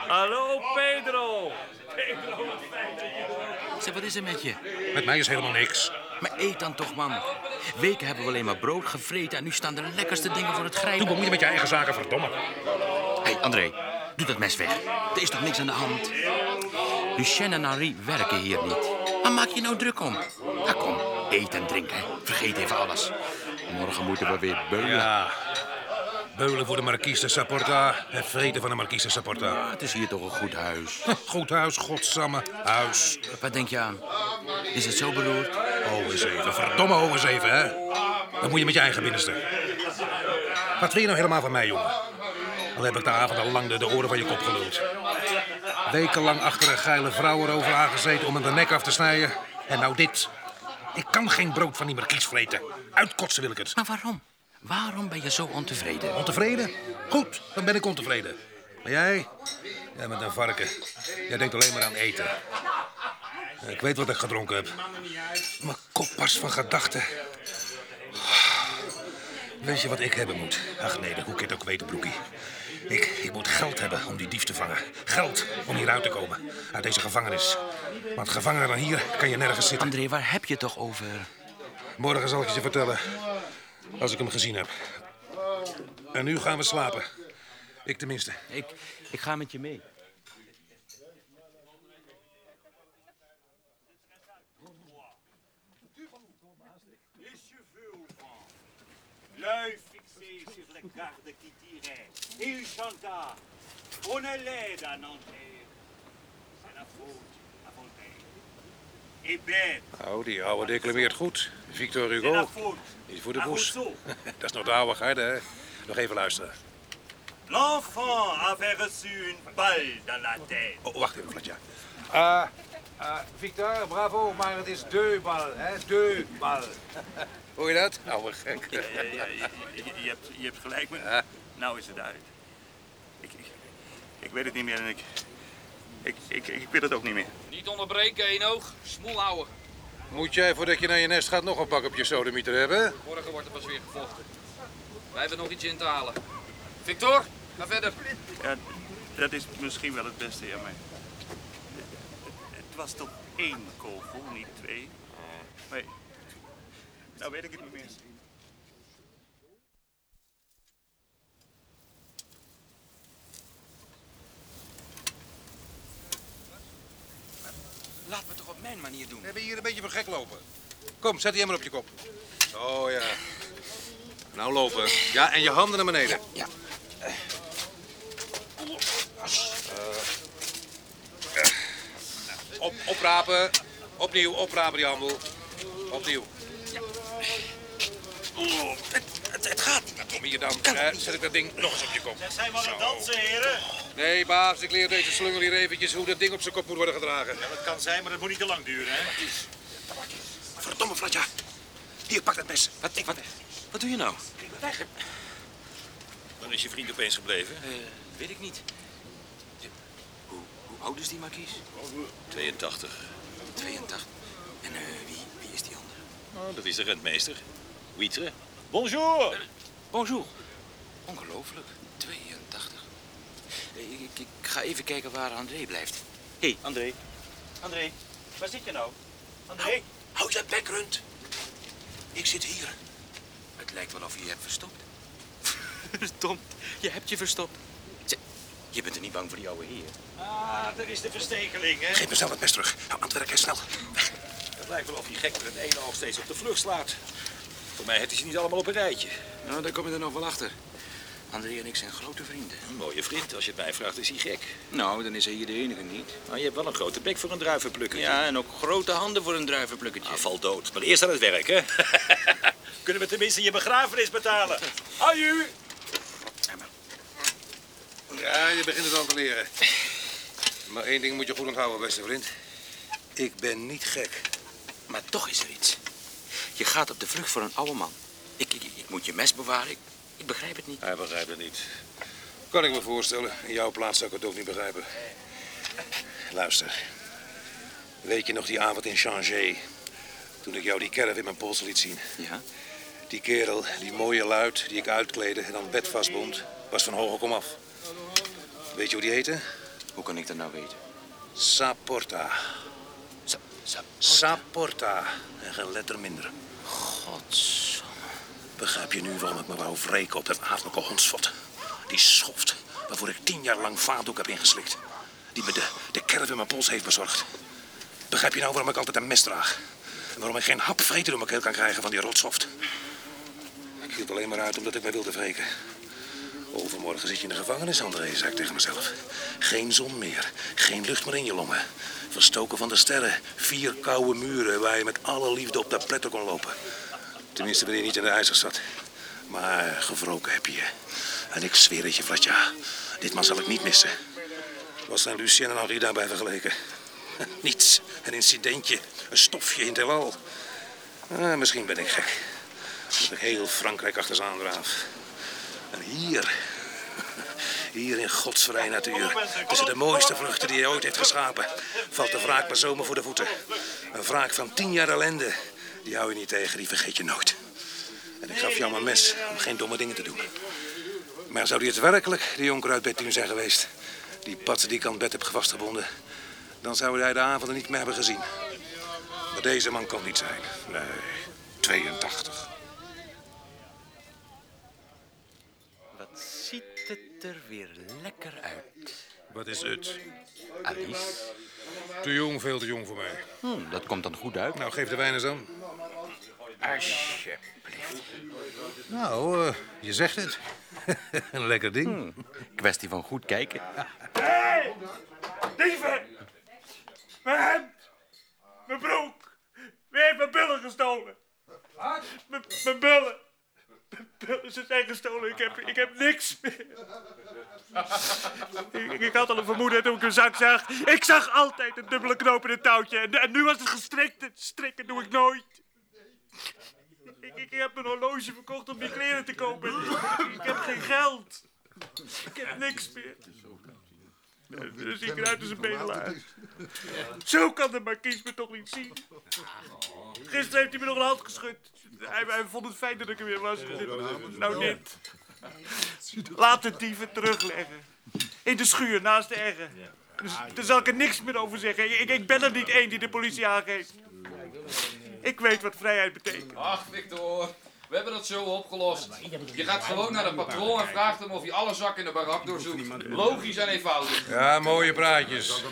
Hallo, Pedro. Pedro, wat fijn dat je... Zeg, wat is er met je? Met mij is helemaal niks. Maar eet dan toch, man. Weken hebben we alleen maar brood gevreten en nu staan de lekkerste dingen voor het Doe grijpen. bemoeien met je eigen zaken, verdomme. Hé, hey, André, doe dat mes weg. Er is toch niks aan de hand? Lucien en Henri werken hier niet. Waar maak je nou druk om? Ja, kom, eet en drinken. Vergeet even alles. Morgen moeten we weer beulen. Ja. Beulen voor de Marquise de Saporta en vreten van de Marquise de Saporta. Het is hier toch een goed huis. [LAUGHS] Goed huis, godsamme. Huis. Wat denk je aan? Is het zo beroerd? Hoge zeven. Verdomme hoge zeven, hè? Dat moet je met je eigen binnenste. Wat wil je nou helemaal van mij, jongen? Al heb ik de avond al lang de, de oren van je kop geluld. Wekenlang achter een geile vrouw erover aangezeten om hem de nek af te snijden. En nou dit. Ik kan geen brood van die markies vreten. Uitkotsen wil ik het. Maar waarom? Waarom ben je zo ontevreden? Ontevreden? Goed, dan ben ik ontevreden. Maar jij? Jij bent een varken. Jij denkt alleen maar aan eten. Ik weet wat ik gedronken heb. Mijn kop barst van gedachten. Weet je wat ik hebben moet? Ach nee, hoe je het ook weten, broekie? Ik, ik moet geld hebben om die dief te vangen. Geld om hieruit te komen. Uit deze gevangenis. Want gevangener dan hier kan je nergens zitten. André, waar heb je het toch over? Morgen zal ik je vertellen. Als ik hem gezien heb. En nu gaan we slapen. Ik tenminste. Ik, ik ga met je mee. L'œil fixé sur le garde qui tirait. Il chanta. Prenez-les à Nanterre. C'est la faute à Voltaire. Et bête, Nou, die oude declameert goed. Victor Hugo. Niet voor de. Rousseau. [LAUGHS] Dat is nog de oude garde, hè? Nog even luisteren. L'enfant avait reçu une balle dans la tête. Oh, wacht even, Flatja. Ah, ah, Victor, bravo, maar het is de bal, hè? De bal. [LAUGHS] Hoor je dat? Oude gek. Ja, ja, ja, je, hebt, je hebt gelijk, maar nou is het uit. Ik, ik, ik weet het niet meer en ik, ik, ik, ik wil het ook niet meer. Niet onderbreken, één oog. Smoel houden. Moet jij, voordat je naar je nest gaat, nog een pak op je sodemieter hebben? Morgen wordt er pas weer gevochten. Wij hebben nog iets in te halen. Victor, ga verder. Ja, dat is misschien wel het beste, ja, maar... Het was toch één kogel, niet twee? Maar... Nou weet ik het niet meer. Laat me toch op mijn manier doen. We hebben hier een beetje voor gek lopen. Kom, zet die emmer op je kop. Zo, ja. Nou lopen. Ja, en je handen naar beneden. Ja. Op, oprapen. Opnieuw, oprapen die handel. Opnieuw. Het, het, het gaat. Kom hier dan. Eh, zet ik dat ding nog eens op je kop. Zijn we aan het dansen, heren? Nee, baas, ik leer deze slungel hier eventjes hoe dat ding op zijn kop moet worden gedragen. Ja, dat kan zijn, maar dat moet niet te lang duren, hè? Verdomme, Flatja. Hier, pak dat mes. Wat, ik, wat, wat doe je nou? Waar is je vriend opeens gebleven? Eh, weet ik niet. Hoe, hoe oud is die markies? 82. 82. En eh, wie, wie is die ander? Oh, dat is de rentmeester. Wietre. Bonjour! Bonjour. Ongelooflijk. 82. Eh, Ik, ik, ik ga even kijken waar André blijft. Hé, hey, André. André, waar zit je nou? André? Houd je bek, Runt. Ik zit hier. Het lijkt wel of je je hebt verstopt. [LAUGHS] Verdomd, je hebt je verstopt. Je bent er niet bang voor die oude heer? Ah, daar is de verstekeling, hè? Geef me snel dat mes terug. Nou, aan het werk, snel. Het lijkt wel of die gek met het ene oog steeds op de vlucht slaat. Voor mij hij ze niet allemaal op een rijtje. Nou, daar kom je er nog wel achter. André en ik zijn grote vrienden. Een mooie vriend. Als je het mij vraagt, is hij gek. Nou, dan is hij hier de enige niet. Maar je hebt wel een grote bek voor een druivenplukker. Ja, en ook grote handen voor een druivenplukkertje. Ah, val dood. Maar eerst aan het werk, hè? [LAUGHS] Kunnen we tenminste je begrafenis betalen? Aju! Ja, je begint het al te leren. Maar één ding moet je goed onthouden, beste vriend. Ik ben niet gek. Maar toch is er iets. Je gaat op de vlucht voor een oude man. Ik, ik, ik moet je mes bewaren. Ik, ik begrijp het niet. Hij begrijpt het niet. Kan ik me voorstellen. In jouw plaats zou ik het ook niet begrijpen. Luister. Weet je nog die avond in Changé? Toen ik jou die kerf in mijn pols liet zien. Ja? Die kerel, die mooie luid die ik uitkleedde en dan bed vastbond, was van hoge kom af. Weet je hoe die heette? Hoe kan ik dat nou weten? Saporta. Sa, sa, Saporta. En geen letter minder. Gods. Begrijp je nu waarom ik me wou wreken op dat aardelijke hondsvot? Die schoft waarvoor ik tien jaar lang vaatdoek heb ingeslikt. Die me de, de kerf in mijn pols heeft bezorgd. Begrijp je nou waarom ik altijd een mes draag? En waarom ik geen hap vreten door mijn keel kan krijgen van die rotsoft? Ik hield alleen maar uit omdat ik me wilde wreken. Overmorgen zit je in de gevangenis, André, zei ik tegen mezelf. Geen zon meer, geen lucht meer in je longen. Verstoken van de sterren, vier koude muren waar je met alle liefde op dat pletter kon lopen. Tenminste, wanneer je niet in de ijzer zat. Maar gewroken heb je. En ik zweer het je, Vlatja, ditmaal zal ik niet missen. Was zijn Lucien en Henri daarbij vergeleken? [LAUGHS] Niets, een incidentje, een stofje in het heelal. Ah, misschien ben ik gek. Dat ik heel Frankrijk achter ze aandraaf. En hier, [LAUGHS] hier in Gods vrije natuur, tussen de mooiste vruchten die hij ooit heeft geschapen, valt de wraak me zomaar voor de voeten. Een wraak van tien jaar ellende. Die hou je niet tegen, die vergeet je nooit. En ik gaf jou mijn mes om geen domme dingen te doen. Maar zou die het werkelijk, die jonker uit Bethune zijn geweest, die pats die ik aan het bed heb vastgebonden, dan zou hij de avond er niet meer hebben gezien. Maar deze man kon niet zijn. Nee, 82. Wat ziet het er weer lekker uit. Wat is het? Alice? Te jong, veel te jong voor mij. Hm, dat komt dan goed uit. Nou, geef de wijn eens aan. Alsjeblieft. Nou, eh, je zegt het. [LAUGHS] Een lekker ding. Hm, kwestie van goed kijken. Hé! Hey! Dieven! Mijn hemd! Mijn broek! Wie heeft mijn billen gestolen? Wat? Mijn billen! Mijn billen, ze zijn gestolen. Ik heb, ik heb niks meer. [LAUGHS] ik, ik had al een vermoeden toen ik een zak zag. Ik zag altijd een dubbele knoop in het touwtje. En, en nu was het gestrikt. Strikken doe ik nooit. Ik, heb een horloge verkocht om die kleren te kopen. Ik, heb geen geld. Ik heb niks meer. Dan zie ik eruit als een bedelaar. Zo kan de markies me toch niet zien. Gisteren heeft hij me nog een hand geschud. Hij, vond het fijn dat ik er weer was. Nou niet. Laat de dieven terugleggen. In de schuur naast de ergen. Dus, daar zal ik er niks meer over zeggen. Ik, ik ben er niet één die de politie aangeeft. Ik weet wat vrijheid betekent. Ach, Victor. We hebben dat zo opgelost. Je gaat gewoon naar de patroon en vraagt hem of hij alle zakken in de barak doorzoekt. Logisch en eenvoudig. Ja, mooie praatjes.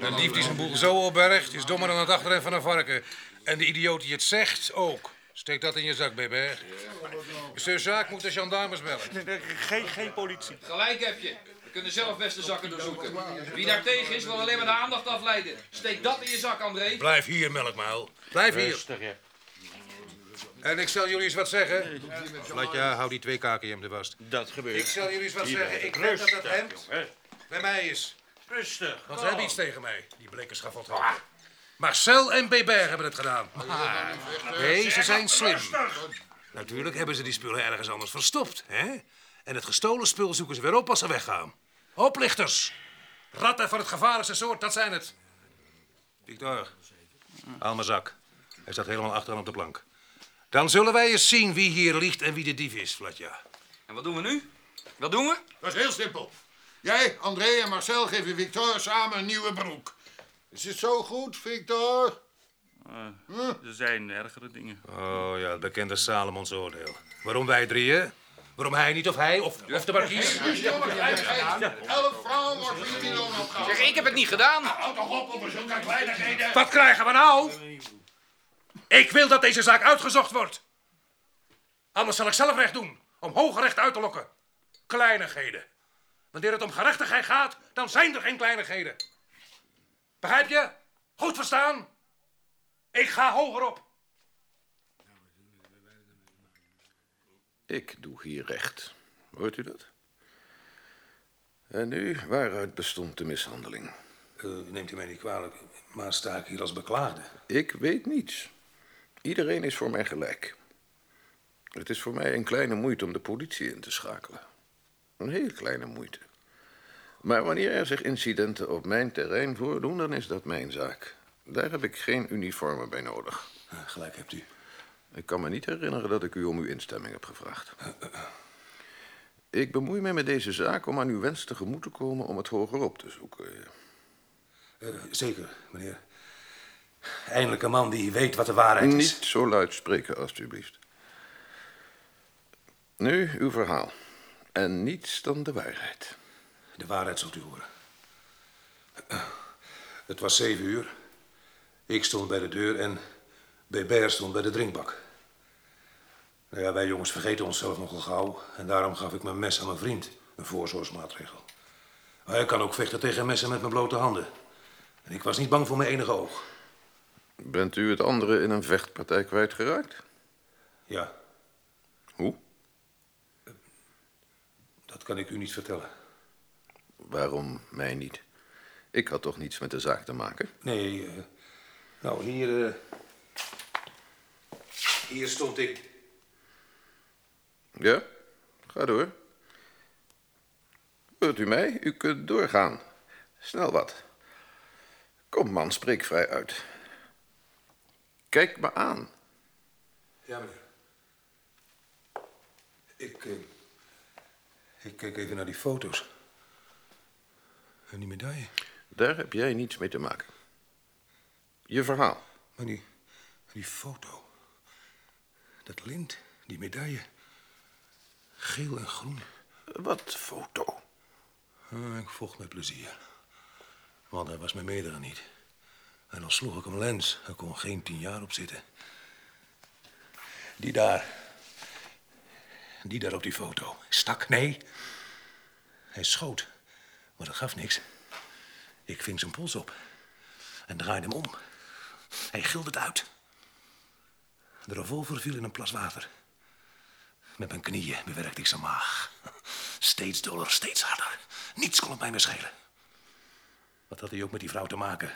Een dief die zijn boel zo opbergt, is dommer dan het achterin van een varken. En de idioot die het zegt ook. Steek dat in je zak, baby. Is er zaak, moet de gendarmes bellen. Geen, geen politie. Gelijk heb je. We kunnen zelf best de zakken doorzoeken. Wie daar tegen is, wil alleen maar de aandacht afleiden. Steek dat in je zak, André. Blijf hier, melkmuil. Blijf hier. En ik zal jullie eens wat zeggen. Latja, hou die twee kaken hem vast. Dat gebeurt. Ik zal jullie eens wat zeggen. Ik weet dat dat hemd bij mij is. Rustig. Want ze hebben iets tegen mij, die blikkenschafot. Marcel en Bébert hebben het gedaan. Nee, ze zijn slim. Natuurlijk hebben ze die spullen ergens anders verstopt, hè? En het gestolen spul zoeken ze weer op als ze weggaan. Oplichters. Ratten van het gevaarlijkste soort, dat zijn het. Victor, haal mijn zak. Hij staat helemaal achteraan op de plank. Dan zullen wij eens zien wie hier liegt en wie de dief is, Flatja. En wat doen we nu? Wat doen we? Dat is heel simpel. Jij, André en Marcel geven Victor samen een nieuwe broek. Is het zo goed, Victor? Er zijn ergere dingen. Oh ja, het bekende Salomons oordeel. Waarom wij drieën? Waarom hij niet of hij of, of de markies? Elf vrouwen wordt voor jullie loon opgehaald. Zeg, ik heb het niet gedaan. Houd toch op op zo'n kleinigheden. Wat krijgen we nou? Ik wil dat deze zaak uitgezocht wordt. Anders zal ik zelf recht doen om hoger recht uit te lokken. Kleinigheden. Wanneer het om gerechtigheid gaat, dan zijn er geen kleinigheden. Begrijp je? Goed verstaan? Ik ga hoger op. Ik doe hier recht. Hoort u dat? En nu, waaruit bestond de mishandeling? Eh, neemt u mij niet kwalijk, maar sta ik hier als beklaagde? Ik weet niets. Iedereen is voor mij gelijk. Het is voor mij een kleine moeite om de politie in te schakelen. Een heel kleine moeite. Maar wanneer er zich incidenten op mijn terrein voordoen, dan is dat mijn zaak. Daar heb ik geen uniformen bij nodig. Gelijk hebt u. Ik kan me niet herinneren dat ik u om uw instemming heb gevraagd. [CLEARS THROAT] Ik bemoei mij met deze zaak om aan uw wens tegemoet te komen om het hoger op te zoeken. Eh, zeker, meneer. Eindelijk een man die weet wat de waarheid is. Niet zo luid spreken, alstublieft. Nu uw verhaal. En niets dan de waarheid. De waarheid zult u horen. [CLEARS THROAT] Het was zeven uur. Ik stond bij de deur en Bébert stond bij de drinkbak. Nou ja, wij jongens vergeten onszelf nogal gauw. En daarom gaf ik mijn mes aan mijn vriend. Een voorzorgsmaatregel. Hij kan ook vechten tegen messen met mijn blote handen. En ik was niet bang voor mijn enige oog. Bent u het andere in een vechtpartij kwijtgeraakt? Ja. Hoe? Dat kan ik u niet vertellen. Waarom mij niet? Ik had toch niets met de zaak te maken? Nee, eh, nou hier... eh, hier stond ik. Ja, ga door. Hoort u mij? U kunt doorgaan. Snel wat. Kom man, spreek vrij uit. Kijk me aan. Ja, meneer. Ik, eh, ik keek even naar die foto's. En die medaille. Daar heb jij niets mee te maken. Je verhaal. Maar die, die foto. Dat lint, die medaille. Geel en groen. Wat foto? Ah, ik volg met plezier. Want hij was mijn meerdere niet. En dan sloeg ik hem lens. Er kon geen tien jaar op zitten. Die daar. Die daar op die foto. Stak, nee. Hij schoot. Maar dat gaf niks. Ik ving zijn pols op. En draaide hem om. Hij gilde het uit. De revolver viel in een plas water. Met mijn knieën bewerkte ik zijn maag. Steeds doller, steeds harder. Niets kon het mij meer schelen. Wat had hij ook met die vrouw te maken?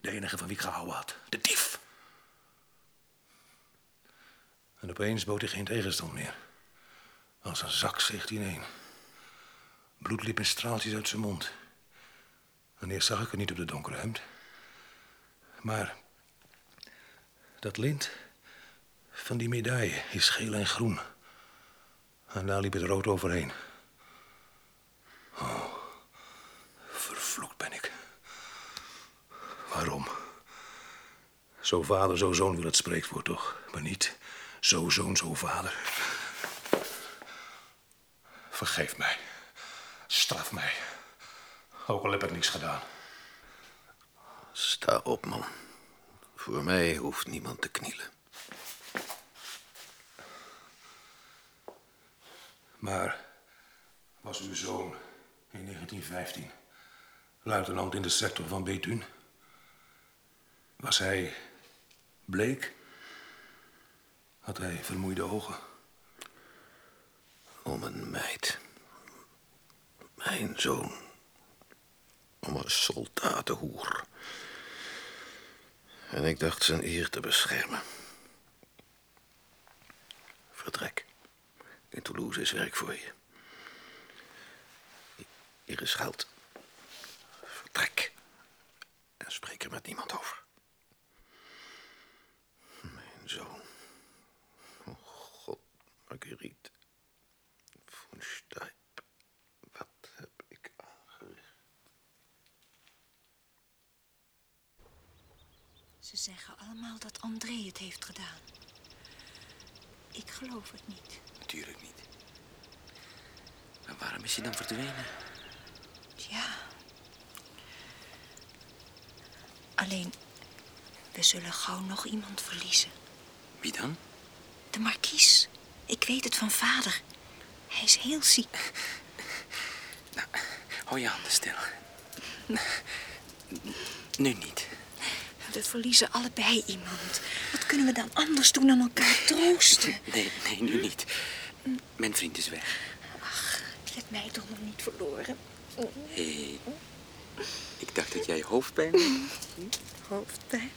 De enige van wie ik gehouden had. De dief. En opeens bood hij geen tegenstand meer. Als een zak zeeg hij ineen. Bloed liep in straaltjes uit zijn mond. Eerst zag ik het niet op de donkere hemd. Maar dat lint van die medaille is geel en groen. En daar liep het rood overheen. Oh, vervloekt ben ik. Waarom? Zo vader, zo zoon wil het spreekwoord toch? Maar niet Zo zoon, zo vader. Vergeef mij. Straf mij. Ook al heb ik niks gedaan. Sta op, man. Voor mij hoeft niemand te knielen. Maar was uw zoon in 1915 luitenant in de sector van Bethune? Was hij bleek? Had hij vermoeide ogen? Om een meid. Mijn zoon. Om een soldatenhoer. En ik dacht zijn eer te beschermen. Vertrek. In Toulouse is werk voor je. Hier is geld. Vertrek. En spreek er met niemand over. Mijn zoon. Oh God, Marguerite. Von Stuyp. Wat heb ik aangericht? Ze zeggen allemaal dat André het heeft gedaan. Ik geloof het niet. Natuurlijk niet. Maar waarom is hij dan verdwenen? Ja. Alleen, we zullen gauw nog iemand verliezen. Wie dan? De markies. Ik weet het van vader. Hij is heel ziek. [LAUGHS] Hou je handen stil. [LAUGHS] Nu niet. We verliezen allebei iemand. Wat kunnen we dan anders doen dan elkaar troosten? Nee, nee, nu niet. Mijn vriend is weg. Ach, je hebt mij toch nog niet verloren. Hé, ik dacht dat jij hoofdpijn had. [LAUGHS] Hoofdpijn?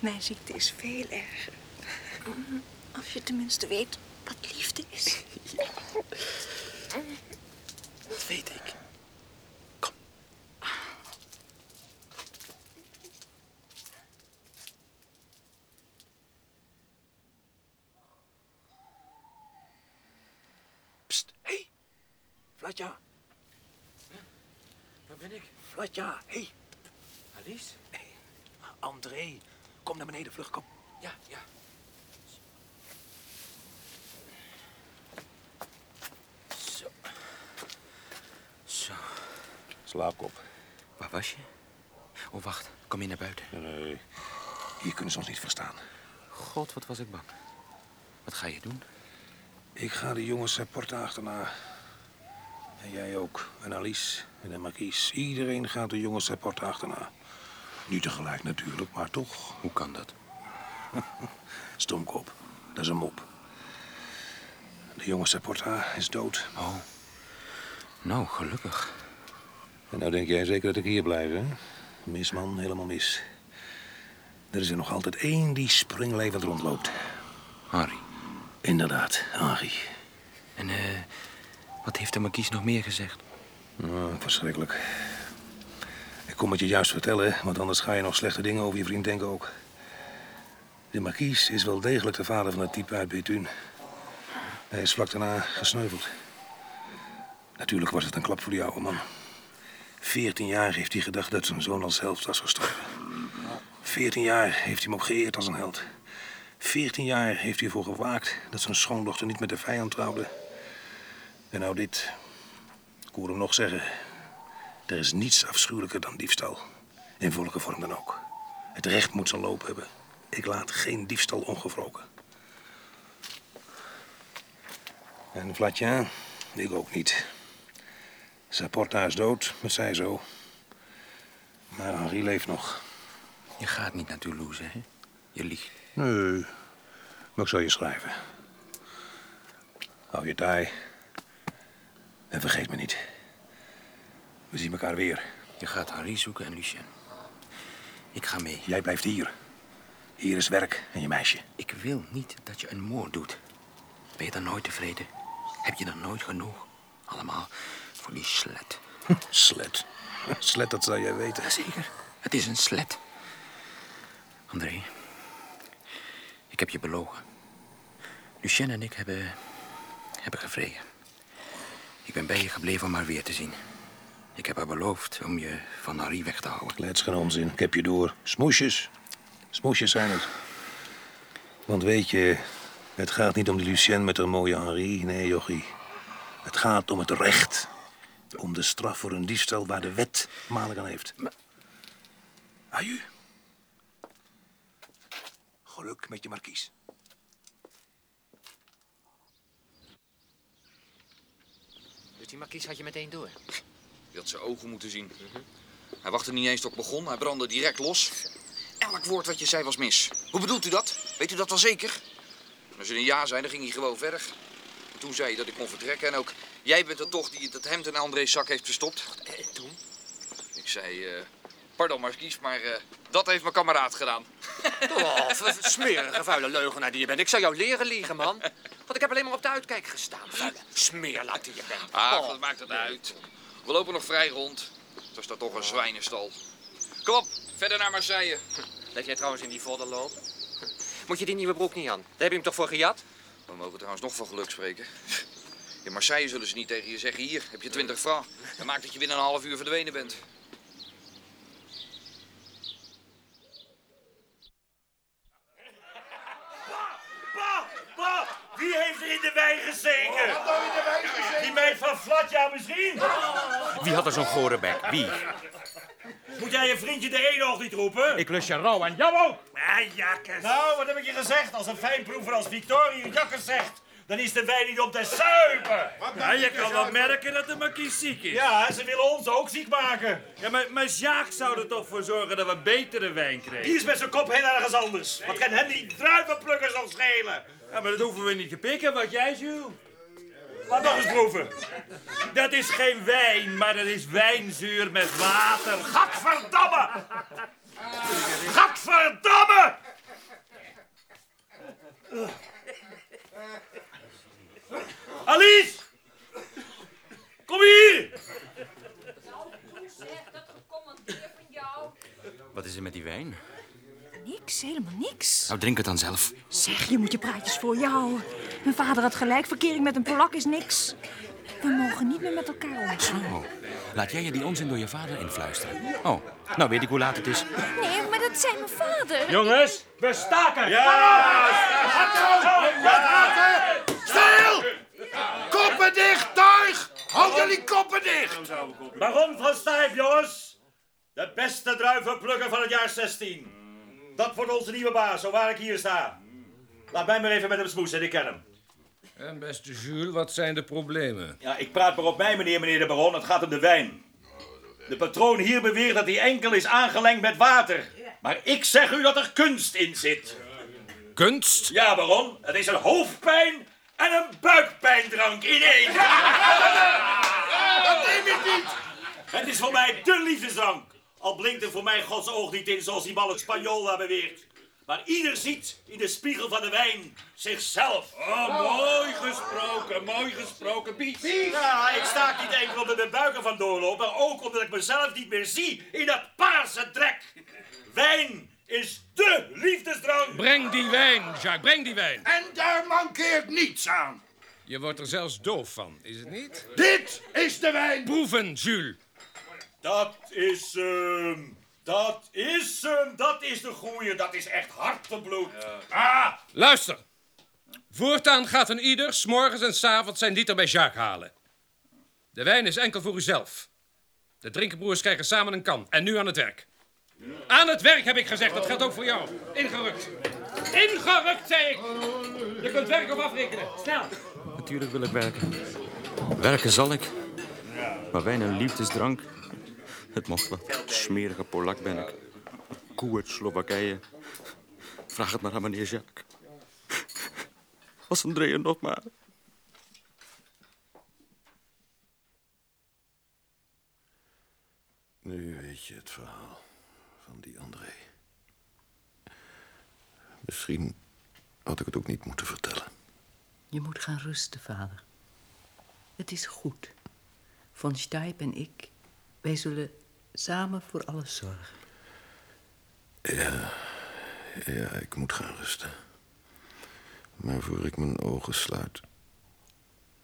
Mijn ziekte is veel erger. Als je tenminste weet wat liefde is [LAUGHS] weet ik. Pst, hé. Hey. Flatja. Waar ben ik? Flatja, hé. Hey. Alice? Hey. André, kom naar beneden, vlug, kom. Ja, ja. Zo. Zo. Slaapkop. Waar was je? Oh, wacht. Kom je naar buiten? Nee, hier kunnen ze ons niet verstaan. God, wat was ik bang. Wat ga je doen? Ik ga de jongens rapporten achterna. En jij ook. En Alice en de marquise. Iedereen gaat de jongens rapporten achterna. Niet tegelijk natuurlijk, maar toch. Hoe kan dat? [LAUGHS] Stomkop. Dat is een mop. De jonge Saporta is dood. Oh. Nou, gelukkig. En nou denk jij zeker dat ik hier blijf, hè? Mis, man, helemaal mis. Er is er nog altijd één die springlevend rondloopt. Harry. Inderdaad, Harry. En eh, wat heeft de markies nog meer gezegd? Nou, verschrikkelijk. Ik kom het je juist vertellen, want anders ga je nog slechte dingen over je vriend denken ook. De markies is wel degelijk de vader van het type uit Bethune. Hij is vlak daarna gesneuveld. Natuurlijk was het een klap voor die oude man. Veertien jaar heeft hij gedacht dat zijn zoon als held was gestorven. Veertien jaar heeft hij hem ook geëerd als een held. Veertien jaar heeft hij ervoor gewaakt dat zijn schoondochter niet met de vijand trouwde. En nou dit. Ik hoor hem nog zeggen. Er is niets afschuwelijker dan diefstal. In welke vorm dan ook. Het recht moet zijn loop hebben. Ik laat geen diefstal ongevroken. En Vlatja, ik ook niet. Saporta is dood, met zij zo. Maar Henri leeft nog. Je gaat niet naar Toulouse, hè? Je liegt. Nee, maar ik zal je schrijven. Hou je taai. En vergeet me niet. We zien elkaar weer. Je gaat Henri zoeken en Lucien. Ik ga mee. Jij blijft hier. Hier is werk en je meisje. Ik wil niet dat je een moord doet. Ben je dan nooit tevreden? Heb je dan nooit genoeg? Allemaal voor die slet. [LAUGHS] Slet. Slet, dat zou jij weten. Zeker. Het is een slet. André, ik heb je belogen. Lucien en ik hebben, hebben gevreden. Ik ben bij je gebleven om haar weer te zien. Ik heb haar beloofd om je van Harry weg te houden. Klets geen onzin. Ik heb je door. Smoesjes. Smoesjes zijn het. Want weet je, het gaat niet om die Lucien met haar mooie Henri. Nee, jochie. Het gaat om het recht. Om de straf voor een diefstal waar de wet malen aan heeft. Aju. Geluk met je markies. Dus die markies had je meteen door? Je had zijn ogen moeten zien. Hij wachtte niet eens tot ik begon. Hij brandde direct los. Elk woord wat je zei was mis. Hoe bedoelt u dat? Weet u dat wel zeker? En als u een ja zei, dan ging hij gewoon verder. En toen zei hij dat ik kon vertrekken. En ook, jij bent het toch die dat hemd in André's zak heeft verstopt? En toen? Ik zei, eh, pardon Markies, maar eh, dat heeft mijn kameraad gedaan. Oh, smerige, vuile leugenaar die je bent. Ik zou jou leren liegen, man. Want ik heb alleen maar op de uitkijk gestaan. Vuile smeerlaat die je bent. Ah, Oh. wat maakt het uit? We lopen nog vrij rond. Het was daar toch een zwijnenstal. Kom op, verder naar Marseille. Blijf jij trouwens in die vodden lopen? Moet je die nieuwe broek niet aan? Daar heb je hem toch voor gejat? We mogen trouwens nog van geluk spreken. In Marseille zullen ze niet tegen je zeggen, hier, heb je 20 francs. Dat maakt dat je binnen een half uur verdwenen bent. Wie heeft er in de wijn gezeten? Die meid van Flatja misschien? Wie had er zo'n gore bek? Wie? Moet jij je vriendje de ene oog niet roepen? Ik lus je rauw en jou ook. Ah, jakkes. Nou, wat heb ik je gezegd? Als een fijnproever als Victoria jakkes zegt, dan is de wijn niet om te suipen. Ja, je kan wel merken dat de markies ziek is. Ja, ze willen ons ook ziek maken. Ja, maar, maar Jacques zou er toch voor zorgen dat we betere wijn kregen. Die is met zijn kop heel ergens anders. Wat kan hem die druivenplukkers nog schelen? Ja, maar dat hoeven we niet te pikken, wat jij, Jules. Laat nog eens proeven. Dat is geen wijn, maar dat is wijnzuur met water. Gadverdamme! Gadverdamme! Alice! Kom hier! Wat is er met die wijn? Niks, helemaal niks. Nou, drink het dan zelf. Zeg, je moet je praatjes voor je houden. Mijn vader had gelijk, verkering met een Polak is niks. We mogen niet meer met elkaar omgaan. Zo. Laat jij je die onzin door je vader influisteren? Oh, nou weet ik hoe laat het is. Nee, maar dat zei mijn vader. Jongens, we staken! Ja! Stil! Koppen dicht, tuig! Houd jullie koppen dicht! Baron van Stijf, jongens. De beste druivenplukker van het jaar 16. Dat wordt onze nieuwe baas, zo waar ik hier sta. Laat mij maar even met hem smoesen, ik ken hem. En beste Jules, wat zijn de problemen? Ja, ik praat maar op mij, meneer, meneer de baron. Het gaat om de wijn. De patroon hier beweert dat hij enkel is aangelengd met water. Maar ik zeg u dat er kunst in zit. Kunst? Ja, baron. Het is een hoofdpijn en een buikpijndrank in één. Dat neem ik niet! Het is voor mij de liefdesdrank. Al blinkt er voor mij Gods oog niet in zoals die malle Spanjool daar beweert. Maar ieder ziet in de spiegel van de wijn zichzelf. Oh, mooi gesproken, mooi gesproken, Piet. Ja, ik sta niet enkel omdat mijn buiken van doorloop, maar ook omdat ik mezelf niet meer zie in dat paarse drek. Wijn is de liefdesdrank. Breng die wijn, Jacques, breng die wijn. En daar mankeert niets aan. Je wordt er zelfs doof van, is het niet? Dit is de wijn. Proeven, Jules. Dat is hem. Dat is hem. Dat is de goeie. Dat is echt hartebloed. Ah! Luister. Voortaan gaat een ieder, s morgens en s avonds zijn dieter bij Jacques halen. De wijn is enkel voor uzelf. De drinkenbroers krijgen samen een kan. En nu aan het werk. Aan het werk, heb ik gezegd. Dat geldt ook voor jou. Ingerukt. Ingerukt, zei ik. Je kunt werken of afrekenen. Snel. Natuurlijk wil ik werken. Werken zal ik. Maar wijn en liefdesdrank, het mocht wel. Smerige Polak ben ik. Koe uit Slowakije. Vraag het maar aan meneer Jacques. Was André er nog maar. Nu weet je het verhaal van die André. Misschien had ik het ook niet moeten vertellen. Je moet gaan rusten, vader. Het is goed. Von Stijp en ik, wij zullen samen voor alles zorgen. Ja, ja, ik moet gaan rusten. Maar voor ik mijn ogen sluit,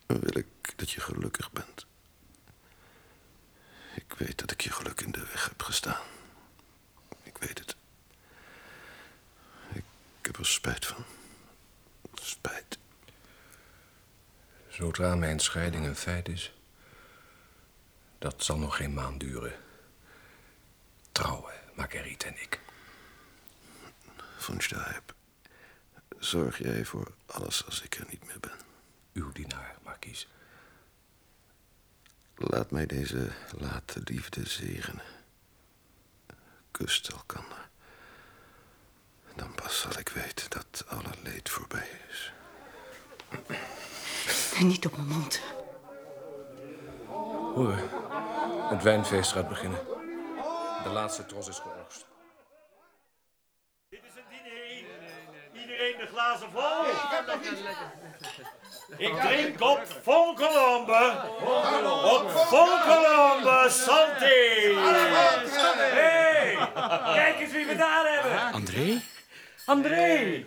wil ik dat je gelukkig bent. Ik weet dat ik je geluk in de weg heb gestaan. Ik weet het. Ik heb er spijt van. Spijt. Zodra mijn scheiding een feit is, dat zal nog geen maand duren. Trouwen, Marguerite en ik. Von Staep, zorg jij voor alles als ik er niet meer ben. Uw dienaar, Markies. Laat mij deze late liefde zegenen. Kust elkander. Dan pas zal ik weten dat alle leed voorbij is. Niet op mijn mond. Hoor, het wijnfeest gaat beginnen. De laatste tros is geoogst. Iedereen de glazen vol? Ik drink op Volkolombe. Op Volkolombe, Santé. Hé, kijk eens wie we daar hebben. André? André.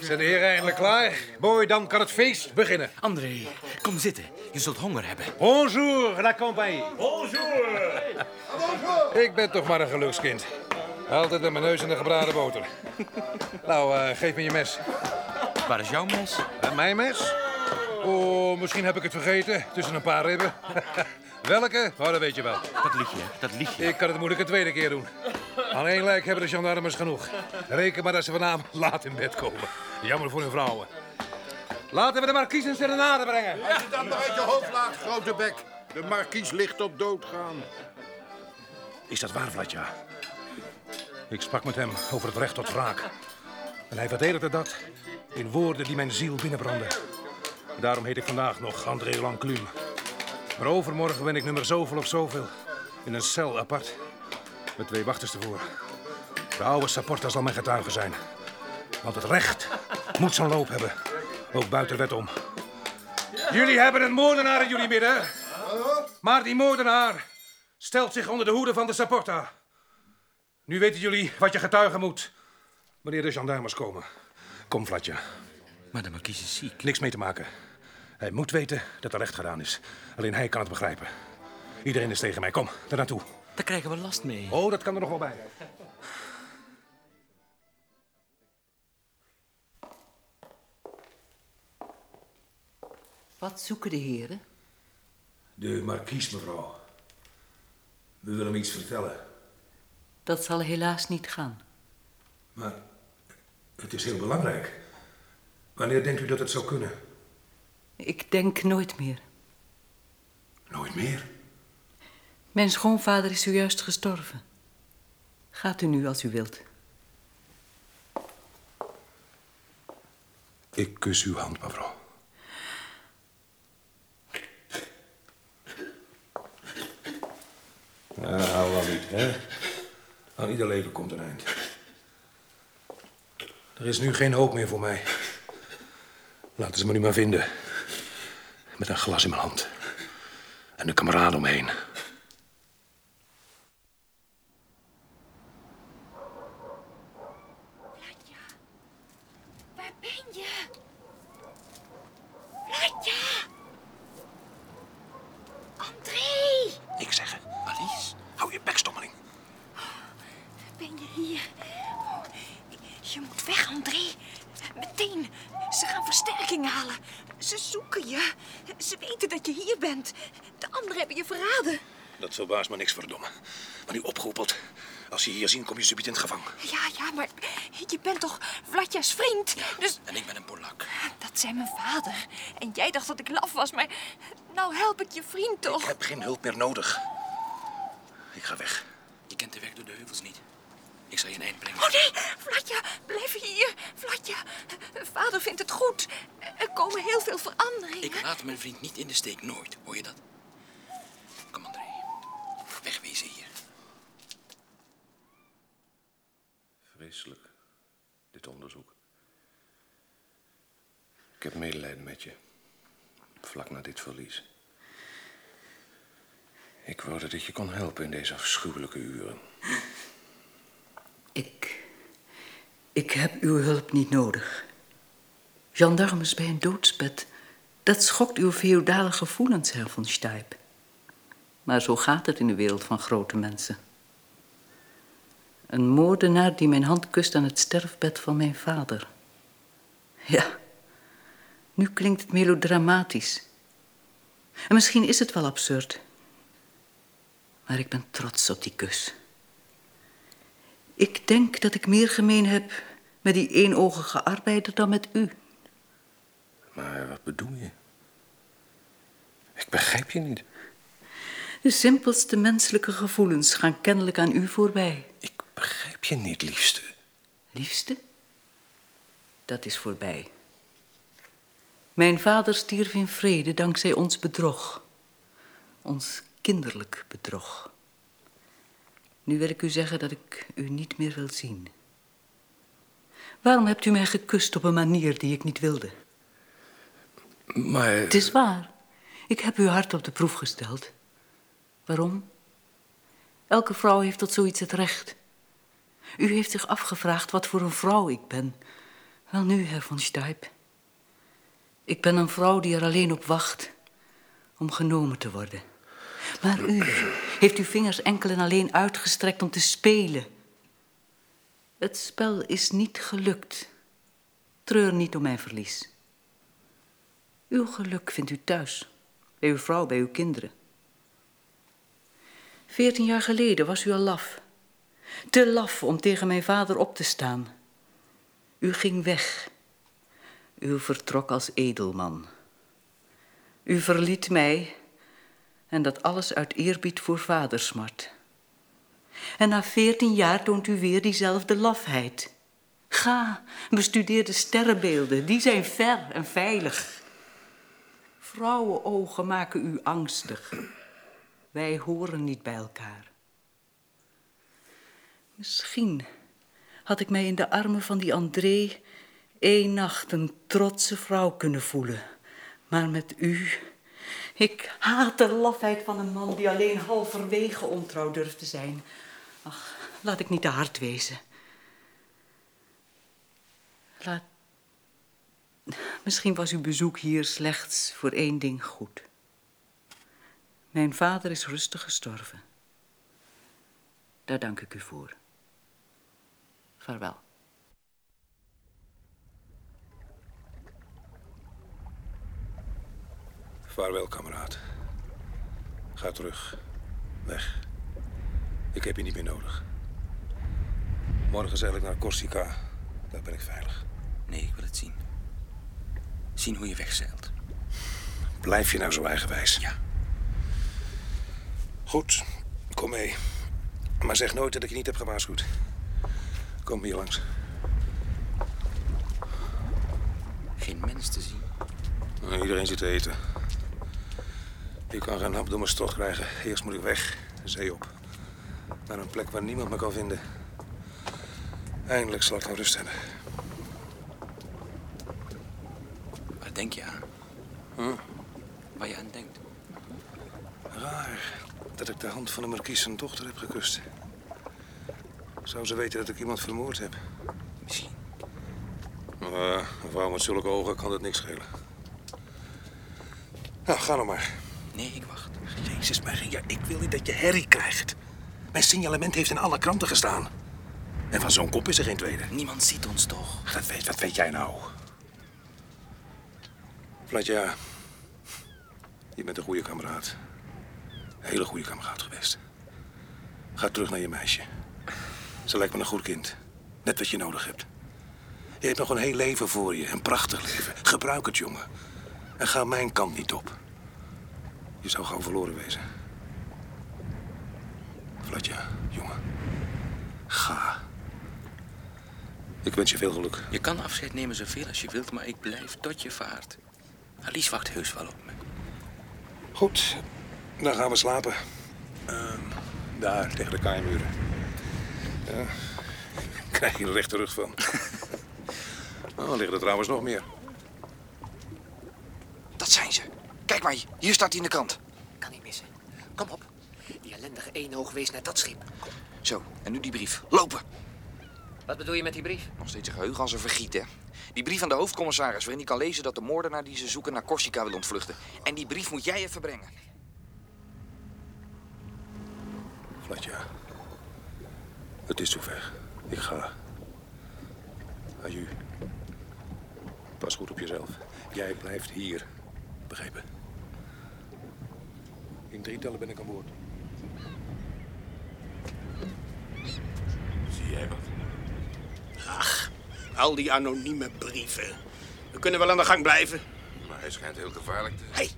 Zijn de heren eindelijk klaar? Mooi, dan kan het feest beginnen. André, kom zitten. Je zult honger hebben. Bonjour, la compagnie. Bonjour. Ik ben toch maar een gelukskind. Altijd met mijn neus in de gebraden boter. nou, eh, geef me je mes. Waar is jouw mes? En mijn mes? Oh, misschien heb ik het vergeten. Tussen een paar ribben. [LAUGHS] Welke? Oh, dat weet je wel. Dat liedje, dat liedje. Ik kan het moeilijk een tweede keer doen. Aan één lijk hebben de gendarmes genoeg. Reken maar dat ze vanavond laat in bed komen. Jammer voor hun vrouwen. Laten we de markies een serenade brengen. Als je dat maar uit je hoofd laat, grote bek. De markies ligt op doodgaan. Is dat waar, Vlatja? Ik sprak met hem over het recht tot wraak. En hij verdedigde dat in woorden die mijn ziel binnenbrandden. Daarom heet ik vandaag nog André Lanclume. Maar overmorgen ben ik nummer zoveel of zoveel. In een cel apart. Met twee wachters ervoor. De oude Saporta zal mijn getuige zijn. Want het recht moet zijn loop hebben. Ook buiten wet om. Jullie hebben een moordenaar in jullie midden. Maar die moordenaar stelt zich onder de hoede van de Saporta. Nu weten jullie wat je getuigen moet. Wanneer de gendarmes komen. Kom, Vlatje. Maar de markies is ziek. Niks mee te maken. Hij moet weten dat er recht gedaan is. Alleen hij kan het begrijpen. Iedereen is tegen mij. Kom, daar naartoe. Daar krijgen we last mee. Oh, dat kan er nog wel bij. Wat zoeken de heren? De markies, mevrouw. We willen hem iets vertellen. Dat zal helaas niet gaan. Maar het is heel belangrijk. Wanneer denkt u dat het zou kunnen? Ik denk nooit meer. Nooit meer? Mijn schoonvader is zojuist gestorven. Gaat u nu als u wilt. Ik kus uw hand, mevrouw. Hou wel niet, hè? Aan ieder leven komt een eind. Er is nu geen hoop meer voor mij. Laten ze me nu maar vinden. Met een glas in mijn hand. En een kameraad omheen. Waar ben je? Vlatja! André! Ik zeg het, Alice. Hou je bek, stommeling. Ben je hier? Oh, je moet weg, André. Meteen. Ze gaan versterking halen. Ze zoeken je. Ze weten dat je hier bent. De anderen hebben je verraden. Dat verbaast me niks, verdomme. Maar nu opgeroepeld. Als ze je hier zien, kom je subiet in het gevangen. Ja, ja, maar je bent toch Vlatja's vriend? Dus En ik ben een Polak. dat zei mijn vader. En jij dacht dat ik laf was, maar je vriend toch? Ik heb geen hulp meer nodig. Ik ga weg. Je kent de weg door de heuvels niet. Ik zal je een eind brengen. Oh nee, Vlatja, blijf hier. Vlatja, vader vindt het goed. Er komen heel veel veranderingen. Ik laat mijn vriend niet in de steek, nooit. Hoor je dat? Kom, André. Wegwezen hier. Vreselijk, dit onderzoek. Ik heb medelijden met je. Vlak na dit verlies. Ik wou dat ik je kon helpen in deze afschuwelijke uren. Ik. Ik heb uw hulp niet nodig. Gendarmes bij een doodsbed. Dat schokt uw feodale gevoelens, Herr von Stijp. Maar zo gaat het in de wereld van grote mensen. Een moordenaar die mijn hand kust aan het sterfbed van mijn vader. Ja, Nu klinkt het melodramatisch. En misschien is het wel absurd. Maar ik ben trots op die kus. Ik denk dat ik meer gemeen heb met die eenogige arbeider dan met u. Maar wat bedoel je? Ik begrijp je niet. De simpelste menselijke gevoelens gaan kennelijk aan u voorbij. Ik begrijp je niet, liefste. Liefste? Dat is voorbij. Mijn vader stierf in vrede dankzij ons bedrog. Ons kinderlijk bedrog. Nu wil ik u zeggen dat ik u niet meer wil zien. Waarom hebt u mij gekust op een manier die ik niet wilde? Maar... Het is waar. Ik heb uw hart op de proef gesteld. Waarom? Elke vrouw heeft tot zoiets het recht. U heeft zich afgevraagd wat voor een vrouw ik ben. Wel nu, Herr von Stuyp. Ik ben een vrouw die er alleen op wacht om genomen te worden. Maar u heeft uw vingers enkel en alleen uitgestrekt om te spelen. Het spel is niet gelukt. Treur niet om mijn verlies. Uw geluk vindt u thuis, bij uw vrouw, bij uw kinderen. Veertien jaar geleden was u al laf. Te laf om tegen mijn vader op te staan. U ging weg. U vertrok als edelman. U verliet mij en dat alles uit eerbied voor vadersmart. En na veertien jaar toont u weer diezelfde lafheid. Ga, bestudeer de sterrenbeelden, die zijn ver en veilig. Vrouwenogen maken u angstig. Wij horen niet bij elkaar. Misschien had ik mij in de armen van die André één nacht een trotse vrouw kunnen voelen. Maar met u, ik haat de lafheid van een man die alleen halverwege ontrouw durft te zijn. Ach, laat ik niet te hard wezen. Laat... Misschien was uw bezoek hier slechts voor één ding goed. Mijn vader is rustig gestorven. Daar dank ik u voor. Vaarwel. Vaarwel, kameraad. Ga terug. Weg. Ik heb je niet meer nodig. Morgen zeil ik naar Corsica. Daar ben ik veilig. Nee, ik wil het zien. Zien hoe je wegzeilt. Blijf je nou zo eigenwijs? Ja. Goed, kom mee. Maar zeg nooit dat ik je niet heb gewaarschuwd. Kom hier langs. Geen mens te zien. Nou, Iedereen zit te eten. Ik kan geen hap door mijn strot krijgen. Eerst moet ik weg, de zee op. Naar een plek waar niemand me kan vinden. Eindelijk zal ik nou rust hebben. Waar denk je aan? Hm? Waar je aan denkt? Raar dat ik de hand van de markies zijn dochter heb gekust. Zou ze weten dat ik iemand vermoord heb? Misschien. Maar een vrouw met zulke ogen kan het niks schelen. Nou, ga nog maar. Nee, ik wacht. Jezus Maria, ik wil niet dat je herrie krijgt. Mijn signalement heeft in alle kranten gestaan. En van zo'n kop is er geen tweede. Niemand ziet ons toch? Dat weet, wat weet jij nou? Vlatja, je bent een goede kameraad. Een hele goede kameraad geweest. Ga terug naar je meisje. Ze lijkt me een goed kind. Net wat je nodig hebt. Je hebt nog een heel leven voor je. Een prachtig leven. Gebruik het, jongen. En ga mijn kant niet op. Je zou gauw verloren wezen. Vlatja, jongen. Ga. Ik wens je veel geluk. Je kan afscheid nemen zoveel als je wilt, maar ik blijf tot je vaart. Alice wacht heus wel op me. Goed, dan gaan we slapen. Ehm, daar, tegen de kaaimuren. Ja, krijg je een rechte rug van. [LAUGHS] oh, liggen er trouwens nog meer. Dat zijn ze. Kijk maar, hier staat hij in de krant. Kan niet missen. Kom op. Die ellendige eenoog wees naar dat schip. Zo, en nu die brief. Lopen! Wat bedoel je met die brief? Nog steeds een geheugen als een vergiet, hè? Die brief aan de hoofdcommissaris, waarin hij kan lezen dat de moordenaar die ze zoeken naar Corsica wil ontvluchten. En die brief moet jij even brengen. Vlatja. Het is zover. Ik ga. Aju. Pas goed op jezelf. Jij blijft hier. Begrepen? In drie tellen ben ik aan boord. Zie jij wat? Ach, al die anonieme brieven. We kunnen wel aan de gang blijven. Maar hij schijnt heel gevaarlijk te zijn. Hé,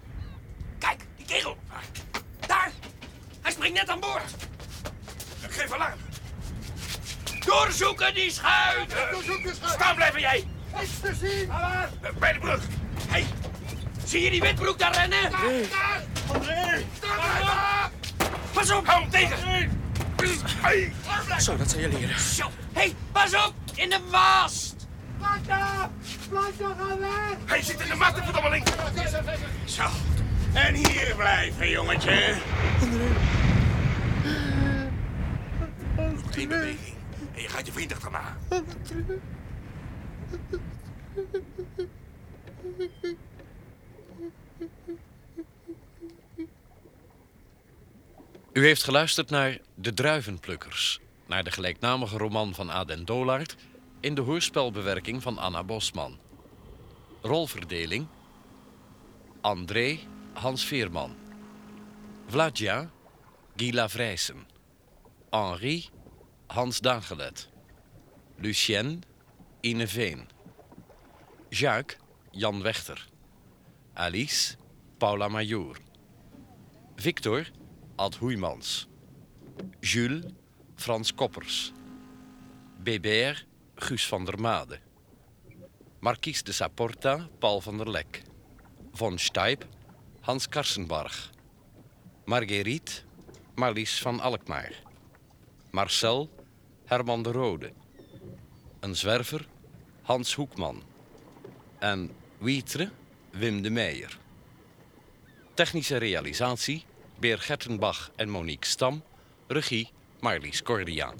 kijk, die kegel. Daar, hij springt net aan boord. Geef alarm. Doorzoeken die schuit. Staan blijven jij. Niks te zien! Bij de brug. Hé, zie je die witbroek daar rennen? Nee. André! Pas op, hou hem tegen. Hey. Zo, dat zijn je leren. Zo, hé, hey, pas op, in de mast. Plata! Plata, ga weg! Hij zit in de mast, verdammeling. Zo, en hier blijven, jongetje. Geen beweging. En je gaat je vriend achterna. U heeft geluisterd naar De Druivenplukkers, naar de gelijknamige roman van Aden Dolaert in de hoorspelbewerking van Anna Bosman. Rolverdeling: André Hans Veerman, Vladja Gila Vrijsen, Henri Hans Dagelet, Lucien Ine Veen, Jacques Jan Wechter, Alice Paula Majour, Victor Ad Hoeimans. Jules Frans Koppers. Bébert Guus van der Made. Marquise de Saporta Paul van der Lek. Von Stijp Hans Karsenbarg. Marguerite Marlies van Alkmaar. Marcel Herman de Rode. Een zwerver Hans Hoekman. En Wietre Wim de Meijer. Technische realisatie Beer Gertenbach en Monique Stam. Regie Marlies Cordia.